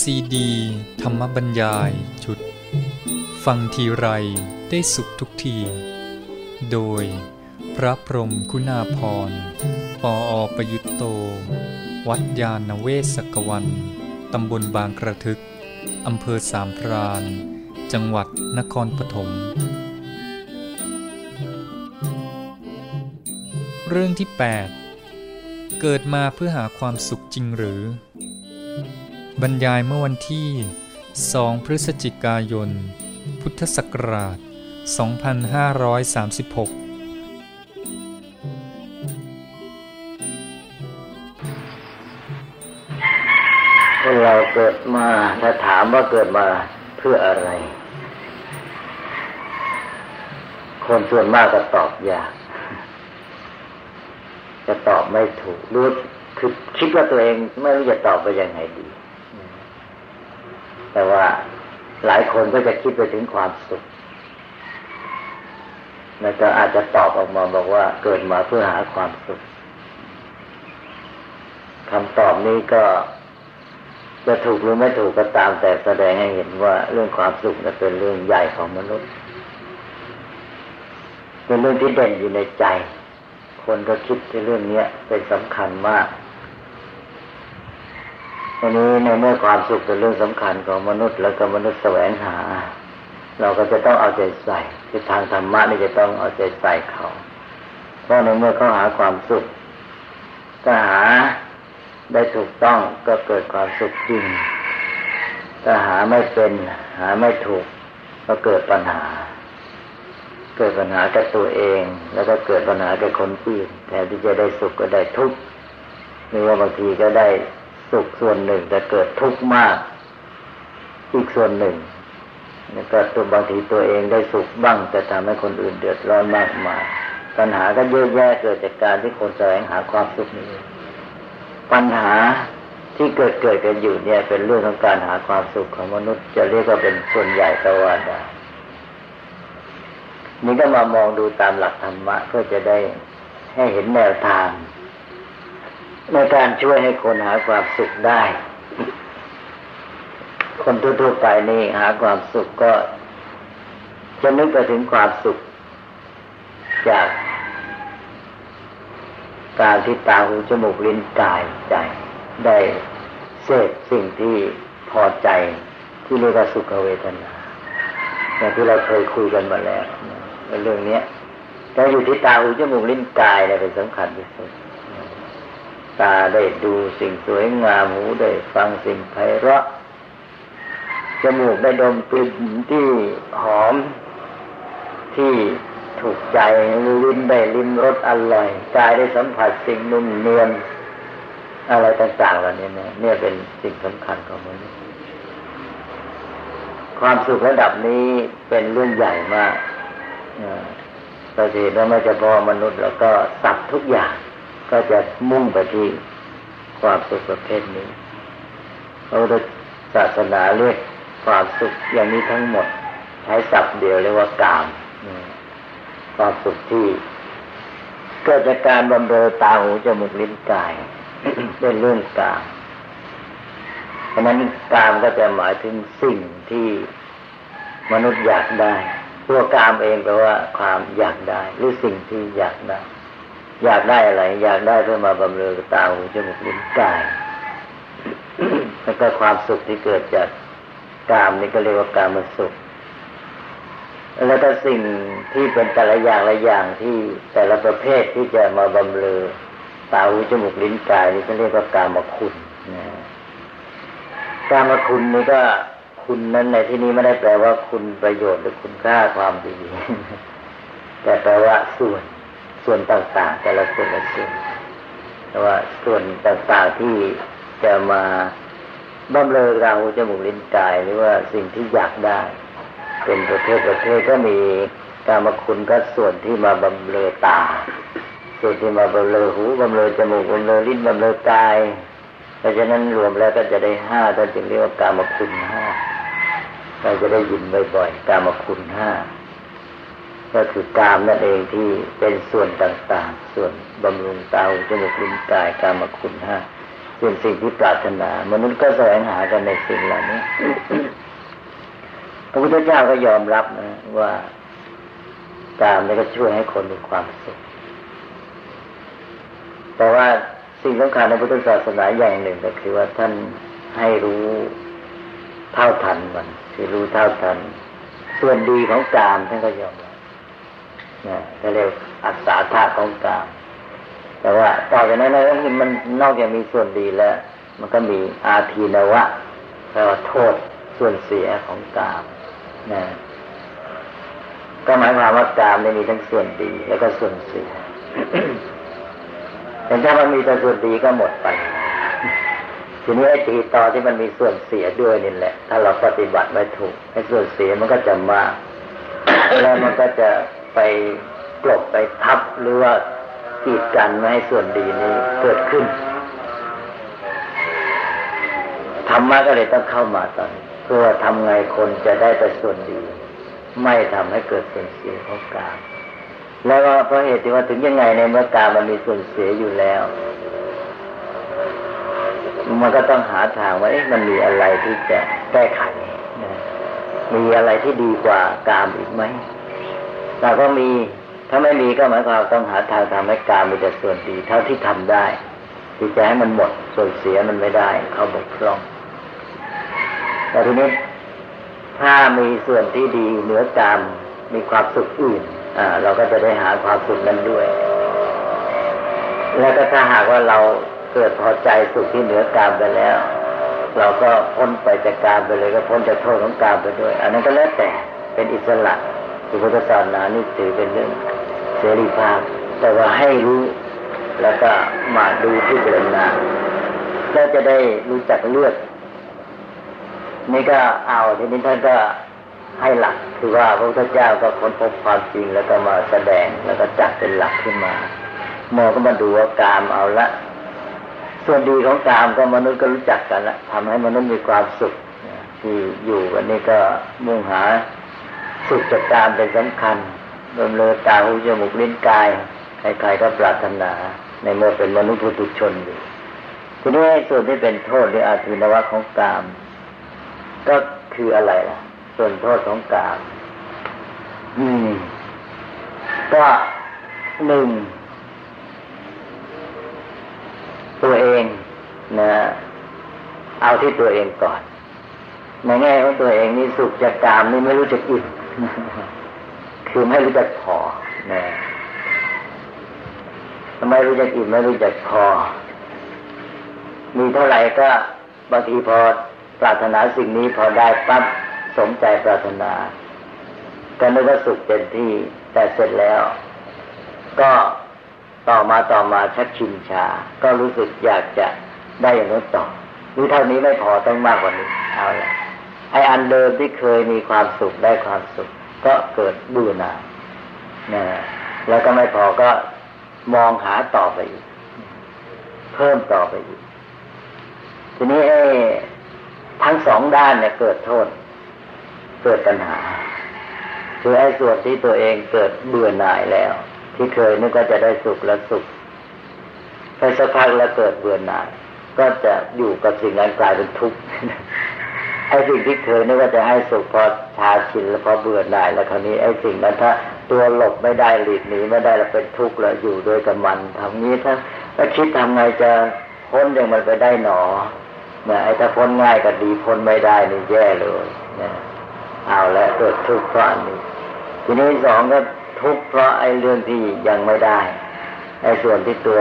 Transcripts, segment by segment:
ซีดี ธรรมบรรยายจุด ฟังทีไรได้สุขทุกที โดยพระพรมคุณาพรปออประยุตโต วัดยาณเวศกวัน ตำบลบางกระทึก อำเภอสามพรานจังหวัดนครปฐมเรื่องที่ 8 เกิดมาเพื่อหาความสุขจริงหรือ บรรยายเมื่อวันที่ 2 พฤศจิกายน พุทธศักราช 2536คนเราเกิดมาถ้าถามว่าเกิดมาเพื่ออะไร คนส่วนมากก็ตอบยากจะตอบไม่ถูกรู้คือคิดว่าตัวเองไม่รู้จะตอบไปยังไงดี แต่ว่าหลายคนก็จะคิดไปถึงความสุข แล้วก็อาจจะตอบออกมาบอกว่าเกิดมาเพื่อหาความสุขคำตอบนี้ก็จะถูกหรือไม่ถูกก็ตามแต่แสดงให้เห็นว่าเรื่องความสุขเป็นเรื่องใหญ่ของมนุษย์ เป็นเรื่องที่เด่นอยู่ในใจ คนก็คิดในเรื่องนี้เป็นสำคัญมาก อันนี้ในเมื่อความสุขเป็นเรื่องสำคัญของมนุษย์ แล้วก็มนุษย์แสวงหา เราก็จะต้องเอาใจใส่คือทางธรรมะนี่จะต้องเอาใจใส่เขาเพราะในเมื่อเขาหาความสุขก็หาได้ถูกต้องก็เกิดความสุขจริงถ้าหาไม่เป็นหาไม่ถูก ก็เกิดปัญหา เกิดปัญหากับตัวเอง แล้วก็เกิดปัญหากับคนอื่นแทนที่จะได้สุขก็ได้ทุกข์หรือว่าบางทีก็ได้ สุขส่วนหนึ่งแต่เกิดทุกข์มาก อีกส่วนหนึ่งแล้วก็ตัวบางทีตัวเองได้สุขบ้าง แต่ทำให้คนอื่นเดือดร้อนมากมายปัญหาก็เยอะแยะเกิดจากการที่คนแสวงหาความสุขนี้ ปัญหาที่เกิดเกิดกันอยู่เนี่ย เป็นเรื่องของการหาความสุขของมนุษย์ จะเรียกว่าเป็นส่วนใหญ่ก็ว่าได้นี่ก็มามองดูตามหลักธรรมะก็จะได้ให้เห็นแนวทาง ในการช่วยให้คนหาความสุขได้ คนทั่วๆไปนี่หาความสุขก็ จะนึกไปถึงความสุข จากการที่ตาหูจมูกลิ้นกายใจได้เสพสิ่งที่พอใจที่เรียกว่าสุขเวทนาอย่างที่เราเคยคุยกันมาแล้วเรื่องนี้แต่อยู่ที่ตาหูจมูกลิ้นกายเนี่ยเป็นสำคัญที่สุด ตาได้ดูสิ่งสวยงามหูได้ฟังสิ่งไพเราะจมูกได้ดมกลิ่นที่หอม ที่ถูกใจลิ้นได้ลิ้มรสอร่อยกายได้สัมผัสสิ่งนุ่มเนียนอะไรต่างๆเหล่านี้เนี่ยเนี่ยเป็นสิ่งสำคัญของมนุษย์ความสุขระดับนี้เป็นเรื่องใหญ่มากเราเห็นว่าไม่เฉพาะมนุษย์แล้วก็สัตว์ทุกอย่าง ก็จะมุ่งไปที่ความสุขประเภทนี้เราศาสนาเรียกความสุขอย่างนี้ทั้งหมด ใช้ศัพท์เดียวเรียกว่ากามความสุขที่เกิดจากการบำเรอตาหูจมูกลิ้นกายเป็นเรื่องกามเพราะนั้นกามก็จะหมายถึงสิ่งที่มนุษย์อยากได้ ตัวกามเองแปลว่าความอยากได้ หรือสิ่งที่อยากได้ อยากได้อะไร อยากได้เพื่อมาบำเรอตาหูจมูกลิ้นกายแล้วก็ความสุขที่เกิดจากกามนี่ก็เรียกว่ากามสุข แล้วก็สิ่งที่เป็นแต่ละอย่างละอย่างที่แต่ละประเภทที่จะมาบำเรอตาหูจมูกลิ้นกายนี่เขาเรียกว่ากามคุณนะกามคุณนี่ก็คุณนั้นในที่นี้ไม่ได้แปลว่าคุณประโยชน์หรือคุณค่าความดี แต่แปลว่าส่วน ส่วนต่างๆแต่ละส่วนละส่วนแต่ว่าส่วนต่างๆที่จะมาบำเรอตาจมูกลิ้นกายหรือว่าสิ่งที่อยากได้ เป็นประเภทประเภทก็มีกามคุณก็ส่วนที่มาบำเรอตา ส่วนที่มาบำเรอหูบำเรอจมูกบำเรอลิ้นบำเรอกายเพราะฉะนั้นรวมแล้วก็จะได้ห้าท่านจึงเรียกว่ากามคุณห้าเราจะได้ยินบ่อยๆกามคุณห้า ก็คือกามนั่นเองที่เป็นส่วนต่างๆ ส่วนบำรุงตาหูจมูกลิ้นกายกามคุณห้าสิ่งสิ่งที่ปรารถนา มนุษย์ก็แสวงหากันในสิ่งเหล่านี้พระพุทธเจ้าก็ยอมรับนะว่าการนี่ก็ช่วยให้คนมีความสุขแต่ว่าสิ่งสำคัญในพุทธศาสนาอย่างหนึ่งก็คือว่าท่านให้รู้เท่าทันมัน คือรู้เท่าทัน ส่วนดีของกามท่านก็ยอม นะก็เรียกอัศาธาของกามแต่ว่าต่อจากนั้นนะมันนอกจากมีส่วนดีแล้ว มันก็มีอาทีนวะแปลว่าโทษส่วนเสียของกามนะก็หมายความว่ากามมีทั้งส่วนดี แล้วก็ส่วนเสียแต่ถ้ามันมีแต่ส่วนดีก็หมดไปทีนี้ไอ้ตีต่อที่มันมีส่วนเสียด้วยนี่แหละ ถ้าเราปฏิบัติไม่ถูกไอ้ส่วนเสียมันก็จะมากแล้วมันก็จะ ไปกลบไปทับหรือว่ากีดกันไม่ให้ส่วนดีนี้เกิดขึ้นธรรมะก็เลยต้องเข้ามาตอนเพื่อทำไงคนจะได้แต่ส่วนดี ไม่ทำให้เกิดส่วนเสียของกามแล้วก็เพราะเหตุที่ว่าถึงยังไงในเมื่อกามมันมีส่วนเสียอยู่แล้ว มันก็ต้องหาทางว่ามันมีอะไรที่จะแก้ไขมีอะไรที่ดีกว่ากามอีกไหม แต่ก็มีถ้าไม่มีก็หมายความต้องหาทางทำให้กามมีแต่ส่วนดีเท่าที่ทำได้ที่จะให้มันหมดส่วนเสียมันไม่ได้ เขาบกพร่อง แต่ทีนี้ถ้ามีส่วนที่ดีเหนือกามมีความสุขอื่นอ่าเราก็จะได้หาความสุขนั้นด้วย แล้วก็ถ้าหากว่าเราเกิดพอใจสุขที่เหนือกามไปแล้ว เราก็พ้นไปจากกามไปเลยก็พ้นจากโทษของกามไปด้วย อันนั้นก็แล้วแต่เป็นอิสระ สุพุทธศาสนานี่ถือเป็นเรื่องเสรีภาพ แต่ว่าให้รู้แล้วก็มาดูที่เจรณาแล้วจะได้รู้จักเลือก นี่ก็เอาทีนี้ท่านก็ให้หลักคือว่าพระพุทธเจ้าก็ค้นพบความจริงแล้วก็มาแสดงแล้วก็จัดเป็นหลักขึ้นมาหมอก็มาดูว่ากามเอาละ ส่วนดีของกามก็มนุษย์ก็รู้จักกันละทำให้มนุษย์มีความสุขที่อยู่วันนี้ก็มุ่งหา สุขจากกามเป็นสำคัญดำเนินตาหูจมูกลิ้นกาย ใครๆก็ปรารถนา ในเมื่อเป็นมนุษย์ผู้ถูกชนอยู่ทีนี้ส่วนที่เป็นโทษหรืออาทินวะของกาม ก็คืออะไรล่ะ ส่วนโทษของกาม อืม ก็หนึ่ง ตัวเองนะเอาที่ตัวเองก่อนในแง่ของตัวเองนี่สุขจากกามนี่ไม่รู้จะอิ่ม คือไม่รู้จักพอนะทำไมรู้จักอิ่มไม่รู้จักพอ มีเท่าไหร่ก็บางทีพอปรารถนาสิ่งนี้พอได้ปั๊บสมใจปรารถนา ก็นึกว่าสุขเต็มที่แต่เสร็จแล้ว ก็ต่อมาต่อมาชักชินชา ก็รู้สึกอยากจะได้อย่างนู้นต่อหรือเท่านี้ไม่พอต้องมากกว่านี้เอาละ ไออันเดิมที่เคยมีความสุขได้ความสุข ก็เกิดเบื่อหน่ายนะแล้วก็ไม่พอก็มองหาต่อไปอีก เพิ่มต่อไปอีก ทีนี้ไอ้ทั้งสองด้านเนี่ยเกิดโทษ เกิดปัญหาคือไอ้ส่วนที่ตัวเองเกิดเบื่อหน่ายแล้ว ที่เคยนึกว่าจะได้สุขแล้วสุขไปสักพักแล้วเกิดเบื่อหน่าย ก็จะอยู่กับสิ่งนั้นกลายเป็นทุกข์ ไอ้สิ่งที่เคยนึกว่าจะให้สุขพอชาชินแล้วพอเบื่อหน่ายแล้วคราวนี้ไอ้สิ่งนั้นถ้าตัวหลบไม่ได้หลีกหนีไม่ได้แล้วเป็นทุกข์แล้วอยู่โดยกับมันทำนี้ถ้าถ้าคิดทำไงจะพ้นอย่างมันไปได้หนอเนี่ยไอ้ถ้าพ้นง่ายก็ดีพ้นไม่ได้นี่แย่เลยเนี่ยเอาแล้วเกิดทุกข์เพราะอันนี้ ทีนี้สองก็ทุกข์เพราะไอ้เรื่องที่ยังไม่ได้ไอ้ส่วนที่ตัว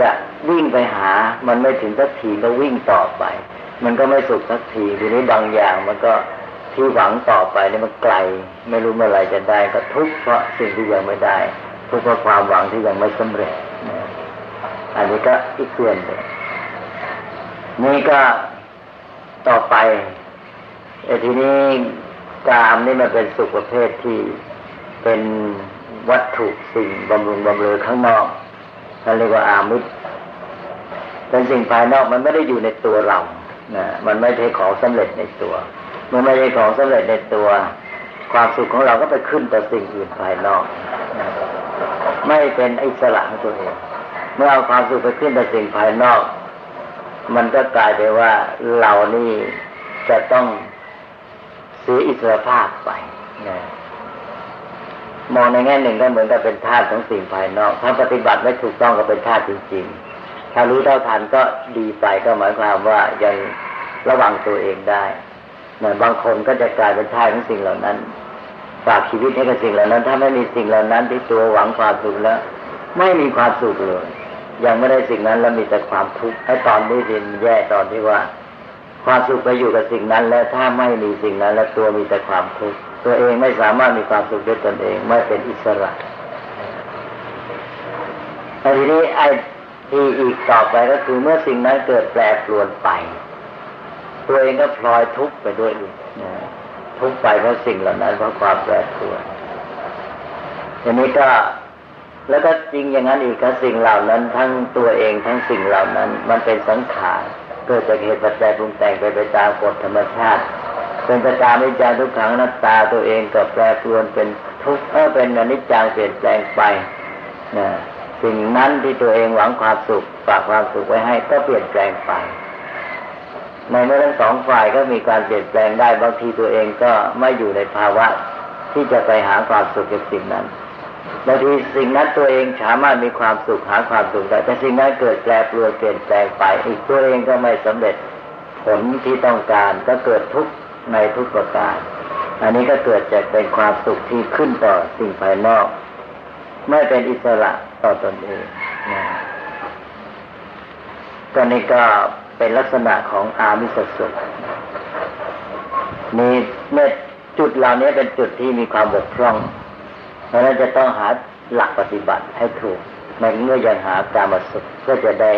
จะวิ่งไปหา มันไม่ถึงสักทีก็วิ่งต่อไป มันก็ไม่สุขสักทีทีนี้บางอย่างมันก็ที่หวังต่อไปนี่มันไกล ไม่รู้เมื่อไรจะได้ ก็ทุกข์เพราะสิ่งที่ยังไม่ได้ ทุกข์เพราะความหวังที่ยังไม่สำเร็จอันนี้ก็อีกส่วนหนึ่งนี่ก็ต่อไปไอ้ทีนี้กามนี่มันเป็นสุขประเภทที่เป็นวัตถุสิ่งบำรุงบำเรอข้างนอกนั่นเรียกว่าอามิตรเป็นสิ่งภายนอกมันไม่ได้อยู่ในตัวเรา นะมันไม่ใช่ของสำเร็จในตัวเมื่อไม่ใช่ของสำเร็จในตัว ความสุขของเราก็ไปขึ้นต่อสิ่งอื่นภายนอกนะไม่เป็นอิสระของตัวเองเมื่อเอาความสุขไปขึ้นต่อสิ่งภายนอก มันก็กลายไปว่าเรานี่จะต้องเสียอิสรภาพไปนะมองในแง่หนึ่งก็เหมือนกับเป็นธาตุของสิ่งภายนอก ถ้าปฏิบัติไม่ถูกต้องก็เป็นธาตุจริงๆ ถ้ารู้เท่าทันก็ดีไปก็หมายความว่ายังระวังตัวเองได้ เหมือนบางคนก็จะกลายเป็นธาตุของสิ่งเหล่านั้นฝากชีวิตให้กับสิ่งเหล่านั้น ถ้าไม่มีสิ่งเหล่านั้นที่ตัวหวังความสุขแล้ว ไม่มีความสุขเลย ยังไม่ได้สิ่งนั้นแล้วมีแต่ความทุกข์ไอ้ตอนนี้ดินแย่ตอนที่ว่า ความสุขไปอยู่กับสิ่งนั้น แล้วถ้าไม่มีสิ่งนั้น แล้วตัวมีแต่ความทุกข์ตัวเองไม่สามารถมีความสุขด้วยตนเอง ไม่เป็นอิสระแต่ทีนี้ไอ้ ที่อีกต่อไปก็คือเมื่อสิ่งนั้นเกิดแปรปรวนไป ตัวเองก็พลอยทุกข์ไปด้วยทุกข์ไปเพราะสิ่งเหล่านั้นเพราะความแปรปรวนอันนี้ก็แล้วก็จริงอย่างนั้นอีกครับสิ่งเหล่านั้น ทั้งตัวเองทั้งสิ่งเหล่านั้น มันเป็นสังขารเกิดจากเหตุปัจจัยปรุงแต่งไปไปตามกฎธรรมชาติ เป็นประการนิจจังทุกขังนัตตาตัวเองก็แปรปรวนเป็นทุกข์เออเป็นอนิจจังเปลี่ยนแปลงไปนะ สิ่งนั้นที่ตัวเองหวังความสุขฝากความสุขไว้ให้ก็เปลี่ยนแปลงไปในเมื่อทั้งสองฝ่ายก็มีการเปลี่ยนแปลงได้บางทีตัวเองก็ไม่อยู่ในภาวะ ที่จะไปหาความสุขจากสิ่งนั้นบางทีสิ่งนั้นตัวเองสามารถมีความสุขหาความสุขได้แต่สิ่งนั้นเกิดแปรปรวนเปลี่ยนแปลงไป อีกตัวเองก็ไม่สำเร็จผลที่ต้องการก็เกิดทุกข์ในทุกประการ อันนี้ก็เกิดจากเป็นความสุขที่ขึ้นต่อสิ่งภายนอก ไม่เป็นอิสระ ต่อตอนเองนะก็นี่ก็เป็นลักษณะของอามิสสุขนี่เมื่อจุดเหล่านี้เป็นจุดที่มีความบกพร่อง เพราะนั้นจะต้องหาหลักปฏิบัติให้ถูกในเมื่อยังหาการมาสุขก็จะได้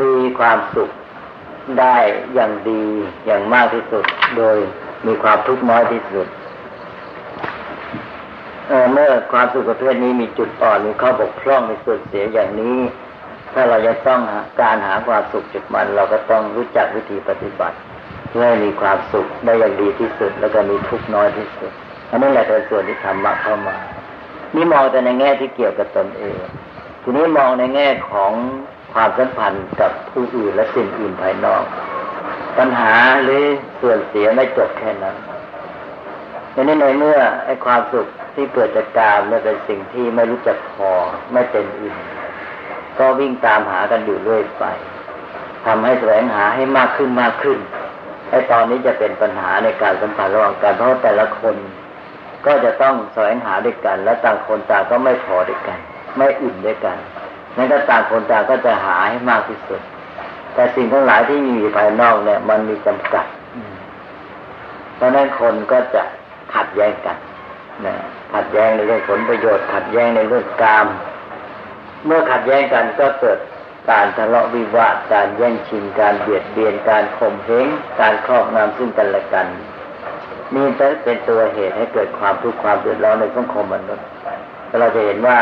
มีความสุขได้อย่างดีอย่างมากที่สุด โดยมีความทุกข์น้อยที่สุด เมื่อความสุขประเภทนี้มีจุดอ่อนมีข้อบกพร่องมีส่วนเสียอย่างนี้ ถ้าเราจะต้องการหาความสุขจากมัน เราก็ต้องรู้จักวิธีปฏิบัติเพื่อให้มีความสุขได้อย่างดีที่สุด แล้วก็มีทุกน้อยที่สุด อันนี้แหละเป็นส่วนที่ธรรมะเข้ามา นี่มองแต่ในแง่ที่เกี่ยวกับตนเอง ทีนี้มองในแง่ของความสัมพันธ์กับผู้อื่นและสิ่งอื่นภายนอก ปัญหาหรือส่วนเสียไม่จบแค่นั้น ในนี้ในเมื่อไอ้ความสุขที่เกิดจากกามเนี่ยเป็นสิ่งที่ไม่รู้จักพอไม่เต็มอิ่มก็วิ่งตามหากันอยู่เรื่อยไปทำให้แสวงหาให้มากขึ้นมากขึ้นไอ้ตอนนี้จะเป็นปัญหาในการสัมพันธ์ระหว่างกันเพราะแต่ละคน ก็จะต้องแสวงหาด้วยกัน และต่างคนต่างก็ไม่พอด้วยกัน ไม่อุ่นด้วยกันนั้นก็ต่างคนต่างก็จะหาให้มากที่สุด แต่สิ่งทั้งหลายที่มีภายนอกเนี่ย มันมีจำกัดเพราะนั้นคนก็จะ ขัดแย้งกันนะขัดแย้งในเรื่องผลประโยชน์ ขัดแย้งในเรื่องกาม เมื่อขัดแย้งกันก็เกิดการทะเลาะวิวาท การแย่งชิง การเบียดเบียน การข่มเหง การครอบงำซึ่งกันและกัน นี่จะเป็นตัวเหตุให้เกิดความทุกข์ความเดือดร้อนในสังคมมนุษย์เราจะเห็นว่า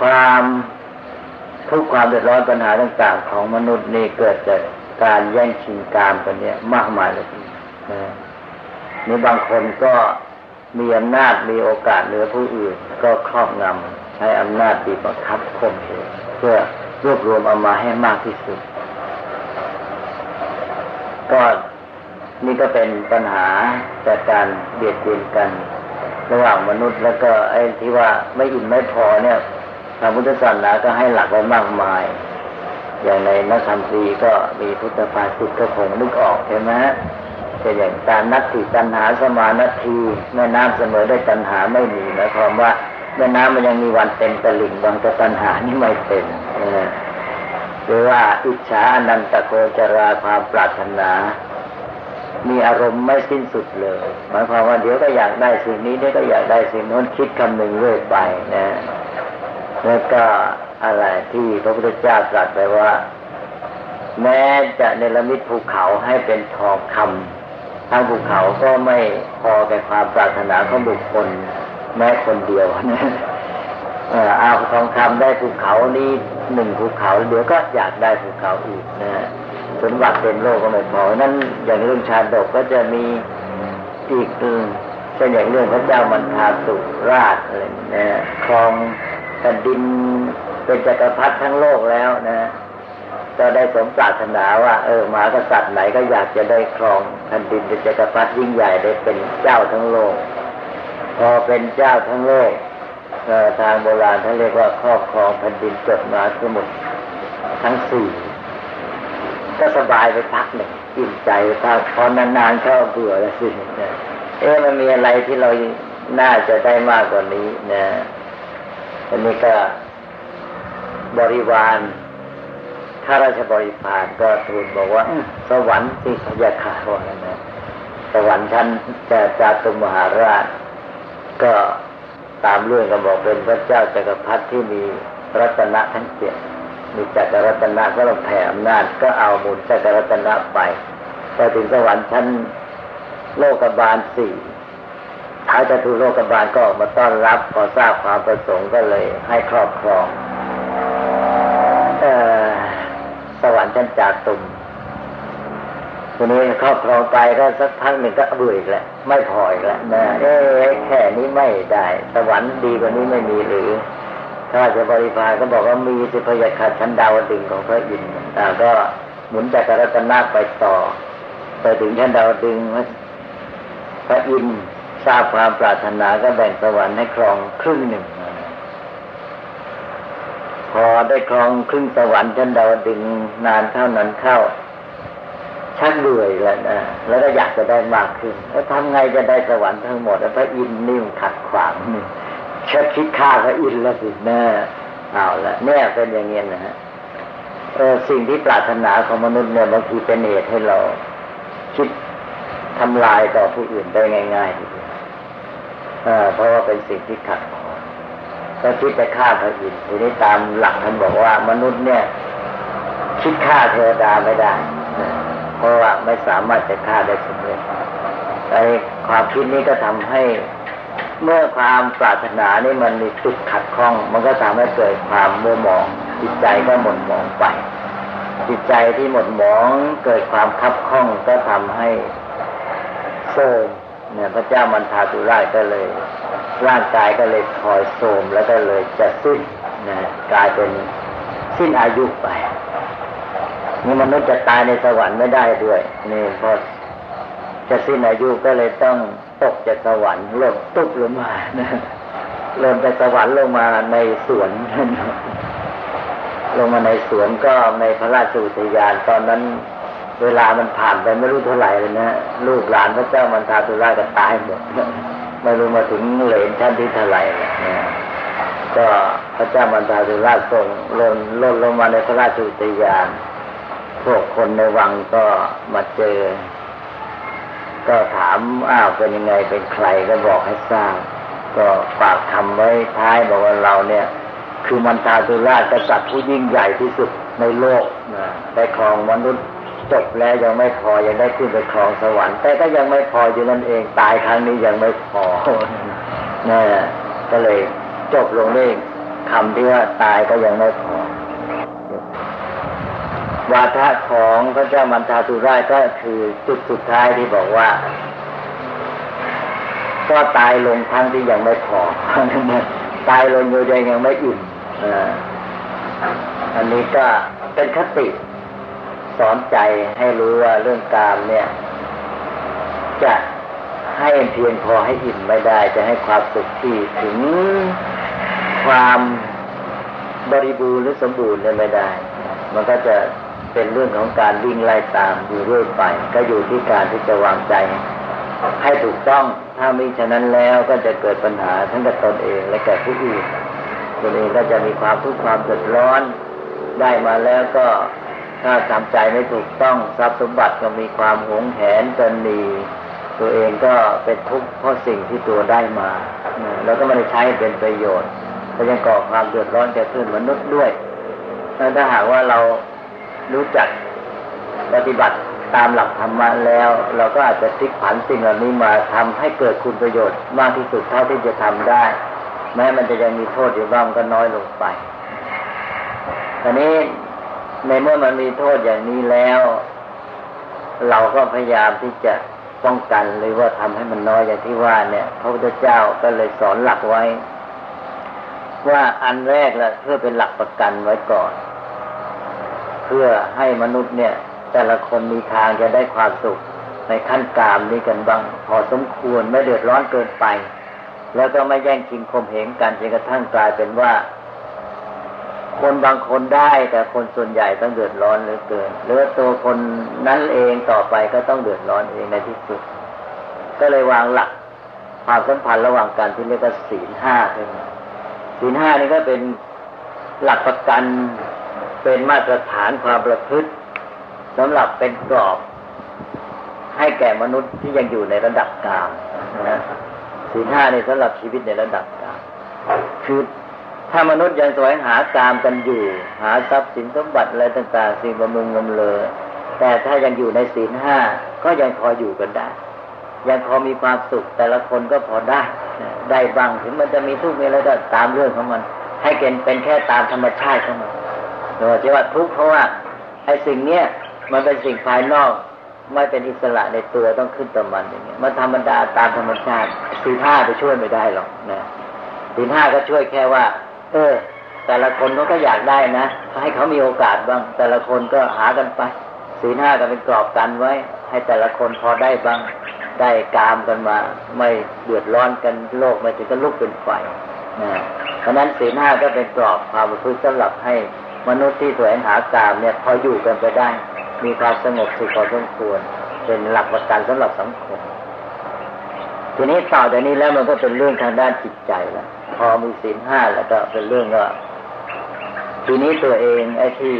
ความทุกข์ความเดือดร้อนปัญหาต่างๆ ของมนุษย์นี่เกิดจากการแย่งชิงกามกันเนี่ยมากมายเลยนะ นี่บางคนก็มีอำนาจมีโอกาสเหนือผู้อื่น ก็ครอบงำใช้อำนาจบีบบังคับข่มเหงเพื่อรวบรวมเอามาให้มากที่สุด ก็นี่ก็เป็นปัญหาจากการเบียดเบียนกัน ระหว่างมนุษย์แล้วก็ไอ้ที่ว่าไม่อิ่มไม่พอเนี่ยทางพุทธศาสนาก็ให้หลักไว้มากมาย อย่างในนักธรรมตรีก็มีพุทธภาษิตก็คงนึกออกเห็นไหม ฮะเป็อย่างการนักติตัณหาสมานาทีแม่น้ำเสมอได้ตัณหาไม่มีหมายความว่าแม่น้ำมันยังมีวันเต็มตลิ่งบางแต่ตัณหานี่ไม่เต็มหรือว่าอิจฉาอนันตโกจราความปรารถนา มีอารมณ์ไม่สิ้นสุดเลยหมายความว่าเดี๋ยวก็อยากได้สิ่งนี้เดี๋ยวก็อยากได้สิ่งโน้นคิดคำหนึ่งเรื่อยไปนะแล้วก็อะไรที่พระพุทธเจ้าตรัสไปว่า แม้จะเนรมิตภูเขาให้เป็นทองคำ ทางภูเขาก็ไม่พอแก่ความปรารถนาของบุคคลแม้คนเดียวนะเอาทองคำได้ภูเขานี้หนึ่งภูเขาเดี๋ยวก็อยากได้ภูเขาอีกนะสมบัติเป็นโลกก็ไม่พอนั้นอย่างเรื่องชาดกก็จะมีอีกเช่นอย่างเรื่องพระเจ้ามันทาสุราชอะไรนะครองแผ่นดินเป็นจักรพรรดิทั้งโลกแล้วนะ ก็ได้สมปรารถนาว่าเออมหากษัตริย์ไหนก็อยากจะได้ครองแผ่นดินเป็นจักรพรรดิยิ่งใหญ่ได้เป็นเจ้าทั้งโลก พอเป็นเจ้าทั้งโลกทางโบราณท่านเรียกว่าครอบครองแผ่นดินจดมาสมุดทั้งสี่ก็สบายไปพักหนึ่งอิ่มใจพักพอนานๆก็เบื่อแล้วสิเอ๊ะมันมีอะไรที่เราน่าจะได้มากกว่านี้นะอันนี้ก็บริวาร ข้าราชบริพารก็ทูลบอกว่า สวรรค์ที่พยาคาว่านะสวรรค์ชั้นจะจาตุมหาราช ก็ตามเรื่องก็บอกเป็นพระเจ้าจักรพรรดิที่มีรัตนะทั้งเจ็ดมีจักรรัตนะก็ต้องแผ่อำนาจก็เอามูลจักรรัตนะไปไปถึงสวรรค์ชั้นโลกบาลสี่ท้ายจะทูโลกบาลก็ออกมาต้อนรับพอทราบความประสงค์ก็เลยให้ครอบครอง กันจากตุมทีนี้ครอบครองไปก็สักพักหนึ่งก็เบื่ออีกแล้วไม่พออีกแล้วนะเอ๊แค่นี้ไม่ได้ สวรรค์ดีกว่านี้ไม่มีหรือถ้าจะบริพารก็บอกว่ามีสิพยาคาชั้นดาวดึงของพระอินทร์แต่ก็หมุนจากกรัตนาไปต่อ ไปถึงชั้นดาวดึงพระอินทร์ทราบความปรารถนาก็แบ่งสวรรค์ให้ครองครึ่งหนึ่ง อได้ครองครึ่งสวรรค์ชั้นดาวดึงนานเข้านานเข้า ชักเบื่อแล้วนะแล้วก็อยากจะได้มากขึ้น แล้วทำไงจะได้สวรรค์ทั้งหมดแล้วพระอินทร์นิ่มขัดขวางนี่ชักคิดฆ่าพระอินทร์แล้วสิแน่เอาละเนี่ยเป็นอย่างเงี้ยนะฮะเออสิ่งที่ปรารถนาของมนุษย์เนี่ยบางทีเป็นเหตุให้เรา คิดทำลายต่อผู้อื่นได้ง่ายๆทีเดียวเพราะว่าเป็นสิ่งที่ขัดขวาง ก็คิดจะฆ่าพระอินทร์ทีนี้ตามหลักท่านบอกว่ามนุษย์เนี่ย คิดฆ่าเทวดาไม่ได้ เพราะว่าไม่สามารถจะฆ่าได้สำเร็จไอ้ความคิดนี้ก็ทำให้เมื่อความปรารถนานี่มันมีจุดขัดข้อง มันก็ทำให้เกิดความมัวหมอง จิตใจก็หม่นหมองไป จิตใจที่หมดหมองเกิดความคับข้องก็ทำให้โทมเนี่ยพระเจ้ามันทาตุราชก็เลย ร่างกายก็เลยคอยโทมแล้วก็เลยจะสิ้นนะกลายเป็นสิ้นอายุไปนี่มนุษย์จะตายในสวรรค์ไม่ได้ด้วยนี่พอจะสิ้นอายุก็เลยต้องตกจากสวรรค์ลงตุบลงมาลงจากสวรรค์ลงมาในสวนลงมาในสวนก็ในพระราชอุทยานตอนนั้น เวลามันผ่านไปไม่รู้เท่าไหร่เลยนะลูกหลานพระเจ้ามันทาตุราก็ตายหมด ไม่รู้มาถึงเหลนชั้นที่เท่าไหร่นะก็พระเจ้ามันทาตุราส่งลนล่นลงมาในพระราชอุทยาน พวกคนในวังก็มาเจอ ก็ถามอ้าวเป็นยังไงเป็นใครก็บอกให้ทราบก็ฝากคำไว้ท้ายบอกว่าเราเนี่ย คือมันตาตุราชกษัตริย์ผู้ยิ่งใหญ่ที่สุดในโลกนะได้ครองมนุษย์ จบแล้วยังไม่พอยังได้ขึ้นไปครองสวรรค์แต่ก็ยังไม่พออยู่นั่นเองตายครั้งนี้ยังไม่พอนะก็เลยจบลงด้วยคำที่ว่าตายก็ยังไม่พอวาทะของพระเจ้ามันทาตุราชก็คือจุดสุดท้ายที่บอกว่า ก็ตายลงทั้งที่ยังไม่พอตายลงโดยยังไม่อิ่มอันนี้ก็เป็นคติ สอนใจให้รู้ว่าเรื่องการเนี่ย จะให้เพียงพอให้อิ่มไม่ได้ จะให้ความสุขที่ถึงความบริบูรณ์หรือสมบูรณ์เลยไม่ได้ มันก็จะเป็นเรื่องของการวิ่งไล่ตามอยู่เรื่อยไป ก็อยู่ที่การที่จะวางใจ ให้ถูกต้อง ถ้ามิฉะนั้นแล้วก็จะเกิดปัญหาทั้งกับตนเองและแก่ผู้อื่นตนเองก็จะมีความทุกข์ความเดือดร้อน ได้มาแล้วก็ ถ้าทำใจไม่ถูกต้องทรัพย์สมบัติก็มีความหวงแหนจนมีตัวเองก็เป็นทุกข์เพราะสิ่งที่ตัวได้มา แล้วก็ไม่ได้ใช้เป็นประโยชน์ก็ยังก่อความเดือดร้อนแก่เพื่อนมนุษย์ด้วยถ้าหากว่าเรารู้จักปฏิบัติตามหลักธรรมะแล้ว เราก็อาจจะพลิกผันสิ่งเหล่านี้มาทำให้เกิดคุณประโยชน์มากที่สุดเท่าที่จะทำได้ แม้มันจะยังมีโทษอยู่บ้างก็น้อยลงไปทีนี้ ในเมื่อมันมีโทษอย่างนี้แล้ว เราก็พยายามที่จะป้องกันหรือว่าทำให้มันน้อยอย่างที่ว่าเนี่ย พระพุทธเจ้าก็เลยสอนหลักไว้ ว่าอันแรกละเพื่อเป็นหลักประกันไว้ก่อน เพื่อให้มนุษย์เนี่ย แต่ละคนมีทางจะได้ความสุขในขั้นกามนี้กันบ้าง พอสมควรไม่เดือดร้อนเกินไป แล้วก็ไม่แย่งชิงคมเหงกันจนกระทั่งกลายเป็นว่า คนบางคนได้แต่คนส่วนใหญ่ต้องเดือดร้อนเหลือเกินหรือตัวคนนั้นเองต่อไปก็ต้องเดือดร้อนเองในที่สุด ก็เลยวางหลักความสัมพันธ์ระหว่างกันที่เรียกว่าศีลห้าขึ้นมาศีลห้านี่ก็เป็นหลักประกันเป็นมาตรฐานความประพฤติสำหรับเป็นกรอบ ให้แก่มนุษย์ที่ยังอยู่ในระดับกลางนะศีลห้านี่สำหรับชีวิตในระดับกลางคือ ถ้ามนุษย์ยังแสวงหากามกันอยู่ หาทรัพย์สินสมบัติอะไรต่างๆ สิ่งบำรุงงำเลยแต่ถ้ายังอยู่ในศีลห้าก็ยังพออยู่กันได้ ยังพอมีความสุขแต่ละคนก็พอได้ ได้บ้างถึงมันจะมีทุกข์มีอะไรก็ตามเรื่องของมัน ให้เกณฑ์เป็นแค่ตามธรรมชาติของมันโดยที่ว่าทุกข์เพราะว่าไอ้สิ่งเนี้ยมันเป็นสิ่งภายนอกไม่เป็นอิสระในตัวต้องขึ้นต่อมันอย่างเงี้ยมันธรรมดาตามธรรมชาติศีลห้าจะช่วยไม่ได้หรอกนะศีลห้าก็ช่วยแค่ว่า เออ แต่ละคนเขาก็อยากได้นะให้เขามีโอกาสบ้าง แต่ละคนก็หากันไปศีลห้าก็เป็นกรอบกันไว้ ให้แต่ละคนพอได้บ้าง ได้กามกันมา ไม่เดือดร้อนกันโลกม่ถึงก็ลุกเป็นไฟนะเพราะนั้นศีลห้าก็เป็นกรอบความประพฤติสำหรับให้มนุษย์ที่แสวงหากามเนี่ยพออยู่กันไปได้ มีความสงบสุขพอสมควร เป็นหลักประกันสำหรับสังคม ทีนี้ต่อจากนี้แล้วมันก็เป็นเรื่องทางด้านจิตใจแล้ว พอมีศีลห้าแล้วก็เป็นเรื่องว่าทีนี้ตัวเองไอ้ที่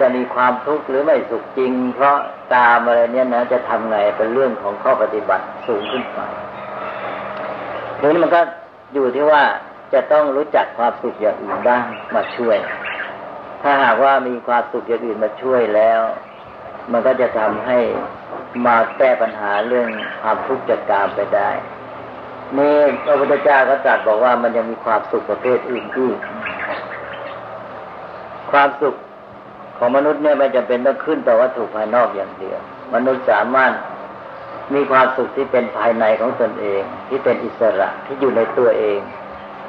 จะมีความทุกข์หรือไม่สุขจริง เพราะตามอะไรเนี่ยนะจะทำไงเป็นเรื่องของข้อปฏิบัติสูงขึ้นไปทีนี้มันก็อยู่ที่ว่าจะต้องรู้จักความสุขอย่างอื่นบ้างมาช่วย ถ้าหากว่ามีความสุขอย่างอื่นมาช่วยแล้ว มันก็จะทำให้มาแก้ปัญหาเรื่องความทุกข์จากกามไปได้ นี่พระพุทธเจ้าก็ตรัสบอกว่ามันยังมีความสุขประเภทอื่นที่ความสุขของมนุษย์เนี่ยไม่จำเป็นต้องขึ้นต่อวัตถุภายนอกอย่างเดียว มนุษย์สามารถมีความสุขที่เป็นภายในของตนเอง ที่เป็นอิสระที่อยู่ในตัวเอง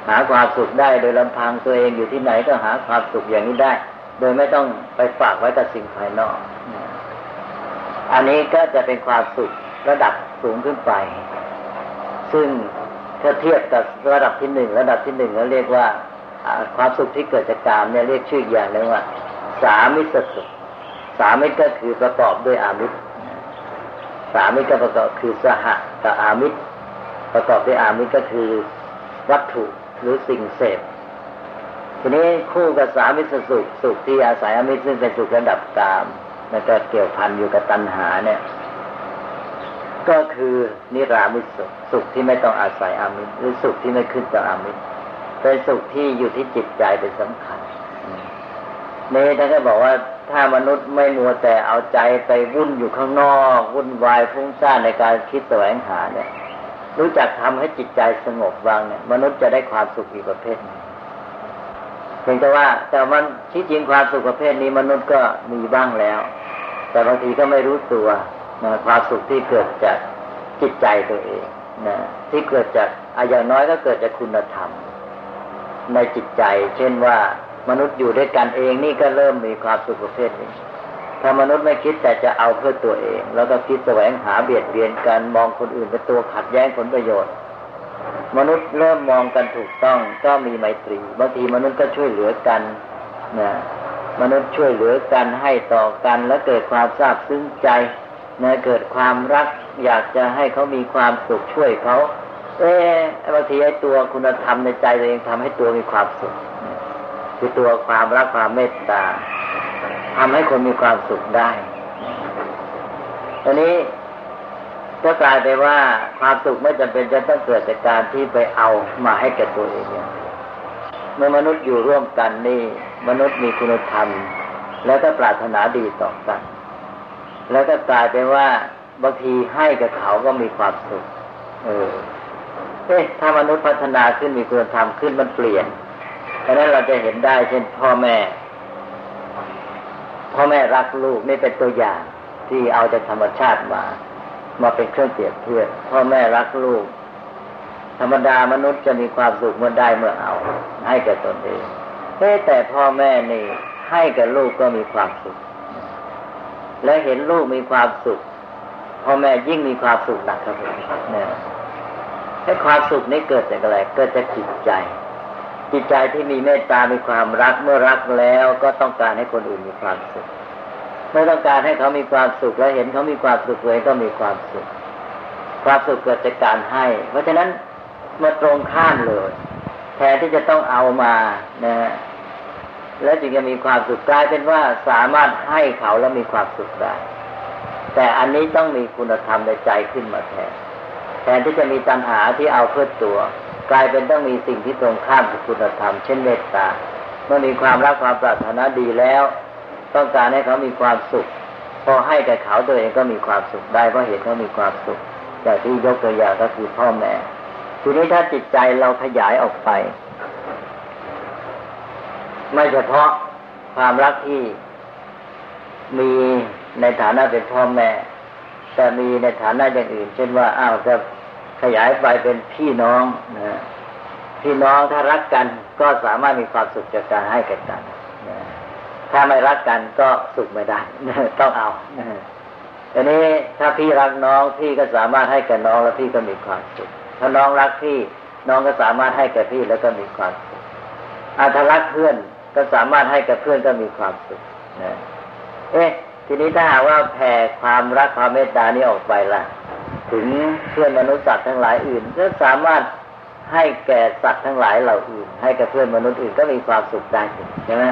หาความสุขได้โดยลำพังตัวเองอยู่ที่ไหนก็หาความสุขอย่างนี้ได้ โดยไม่ต้องไปฝากไว้กับสิ่งภายนอก อันนี้ก็จะเป็นความสุขระดับสูงขึ้นไป ซึ่ง ถ้าเทียบกับระดับที่หนึ่งระดับที่หนึ่งเราเรียกว่าความสุขที่เกิดจากกามเนี่ยเรียกชื่ออย่างนึงว่า สามิสสุข สามิก็คือประกอบด้วยอามิตรสามิก็ประกอบคือสหะกับอามิตรประกอบด้วยอามิตรก็คือวัตถุหรือสิ่งเสพทีนี้คู่กับสามิสสุขสุขที่อาศัยอามิตรซึ่งเป็นสุขระดับกามแล้วก็เกี่ยวพันอยู่กับตัณหาเนี่ย ก็คือนิรามิสุขสุขที่ไม่ต้องอาศัยอามิตรหรือสุขที่ไม่ขึ้นจากอามิตรเป็นสุขที่อยู่ที่จิตใจเป็นสำคัญนี่ท่านก็บอกว่าถ้ามนุษย์ไม่มัวแต่เอาใจไปวุ่นอยู่ข้างนอก วุ่นวายฟุ้งซ่านในการคิดแสวงหาเนี่ยรู้จักทำให้จิตใจสงบวางเนี่ยมนุษย์จะได้ความสุขอีกประเภทเพียงแต่ว่าแต่มันที่จริงความสุขประเภทนี้มนุษย์ก็มีบ้างแล้ว แต่บางทีก็ไม่รู้ตัว นะความสุขที่เกิดจากจิตใจตัวเองนะที่เกิดจากอาอย่างน้อยก็เกิดจากคุณธรรม ในจิตใจ เช่นว่ามนุษย์อยู่ด้วยกันเองนี่ก็เริ่มมีความสุขประเภทนี้ถ้ามนุษย์ไม่คิดแต่จะเอาเพื่อตัวเอง แล้วก็คิดแสวงหาเบียดเบียนกันมองคนอื่นเป็นตัวขัดแย้งผลประโยชน์ มนุษย์เริ่มมองกันถูกต้องก็มีไมตรีบางทีมนุษย์ก็ช่วยเหลือกันนะมนุษย์ช่วยเหลือกันให้ต่อกันแล้วเกิดความซาบซึ้งใจ นะเกิดความรัก อยากจะให้เขามีความสุขช่วยเขาเอ๊บางทีไอ้ตัวคุณธรรมในใจตัวเองทำให้ตัวมีความสุข คือตัวความรักความเมตตาทำให้คนมีความสุขได้ตอนนี้ก็กลายไปว่าความสุขไม่จำเป็นจะต้องเกิดจากการที่ไปเอามาให้แก่ตัวเองเมื่อมนุษย์อยู่ร่วมกันนี่ มนุษย์มีคุณธรรม แล้วก็ปรารถนาดีต่อกัน แล้วก็กลายไปว่าบางทีให้กับเขาก็มีความสุข เออ เอ๊ะถ้ามนุษย์พัฒนาขึ้นมีคุณธรรมขึ้นมันเปลี่ยนเพราะนั้นเราจะเห็นได้เช่นพ่อแม่ พ่อแม่รักลูกนี่เป็นตัวอย่างที่เอาจากธรรมชาติมา มาเป็นเครื่องเปรียบเทียบพ่อแม่รักลูก ธรรมดามนุษย์จะมีความสุขเมื่อได้เมื่อเอา ให้แก่ตนเองแต่พ่อแม่นี่ให้กับลูกก็มีความสุข และเห็นลูกมีความสุขพ่อแม่ยิ่งมีความสุขหนักครับเนี่ยให้ความสุขนี้เกิดจากอะไรเกิดจากจิตใจ จิตใจที่มีเมตตา มีความรัก เมื่อรักแล้วก็ต้องการให้คนอื่นมีความสุข เมื่อต้องการให้เขามีความสุขแล้วเห็นเขามีความสุขเลยก็มีความสุข ความสุขเกิดจากการให้ เพราะฉะนั้นมาตรงข้ามเลย แทนที่จะต้องเอามานะ แล้วจึงจะมีความสุขกลายเป็นว่าสามารถให้เขาแล้วมีความสุขได้ แต่อันนี้ต้องมีคุณธรรมในใจขึ้นมาแทนแทนที่จะมีตัณหาที่เอาเพื่อตัว กลายเป็นต้องมีสิ่งที่ตรงข้ามกับคุณธรรม เช่นเมตตาเมื่อมีความรักความปรารถนาดีแล้ว ต้องการให้เขามีความสุข พอให้แก่เขาตัวเองก็มีความสุขได้เพราะเห็นเขามีความสุขอย่างที่ยกตัวอย่างก็คือพ่อแม่ทีนี้ถ้าจิตใจเราขยายออกไป ไม่เฉพาะความรักที่มีในฐานะเป็นพ่อแม่ แต่มีในฐานะอย่างอื่น เช่นว่าอ้าวจะขยายไปเป็นพี่น้องนะพี่น้องถ้ารักกันก็สามารถมีความสุขจากการให้กันกันนะถ้าไม่รักกันก็สุขไม่ได้ต้องเอาอันนี้ถ้าพี่รักน้องพี่ก็สามารถให้แกับน้องแล้วพี่ก็มีความสุข ถ้าน้องรักพี่น้องก็สามารถให้แกับพี่แล้วก็มีความสุขอาถ้ารักเพื่อน ก็สามารถให้กับเพื่อนก็มีความสุขนะเอ๊ะทีนี้ถ้าหากว่าแผ่ความรักความเมตตานี้ออกไปล่ะ ถึงเพื่อนมนุษย์สัตว์ทั้งหลายอื่น ก็สามารถให้แก่สัตว์ทั้งหลายเหล่าอื่น ให้กับเพื่อนมนุษย์อื่นก็มีความสุขได้ใช่ไหม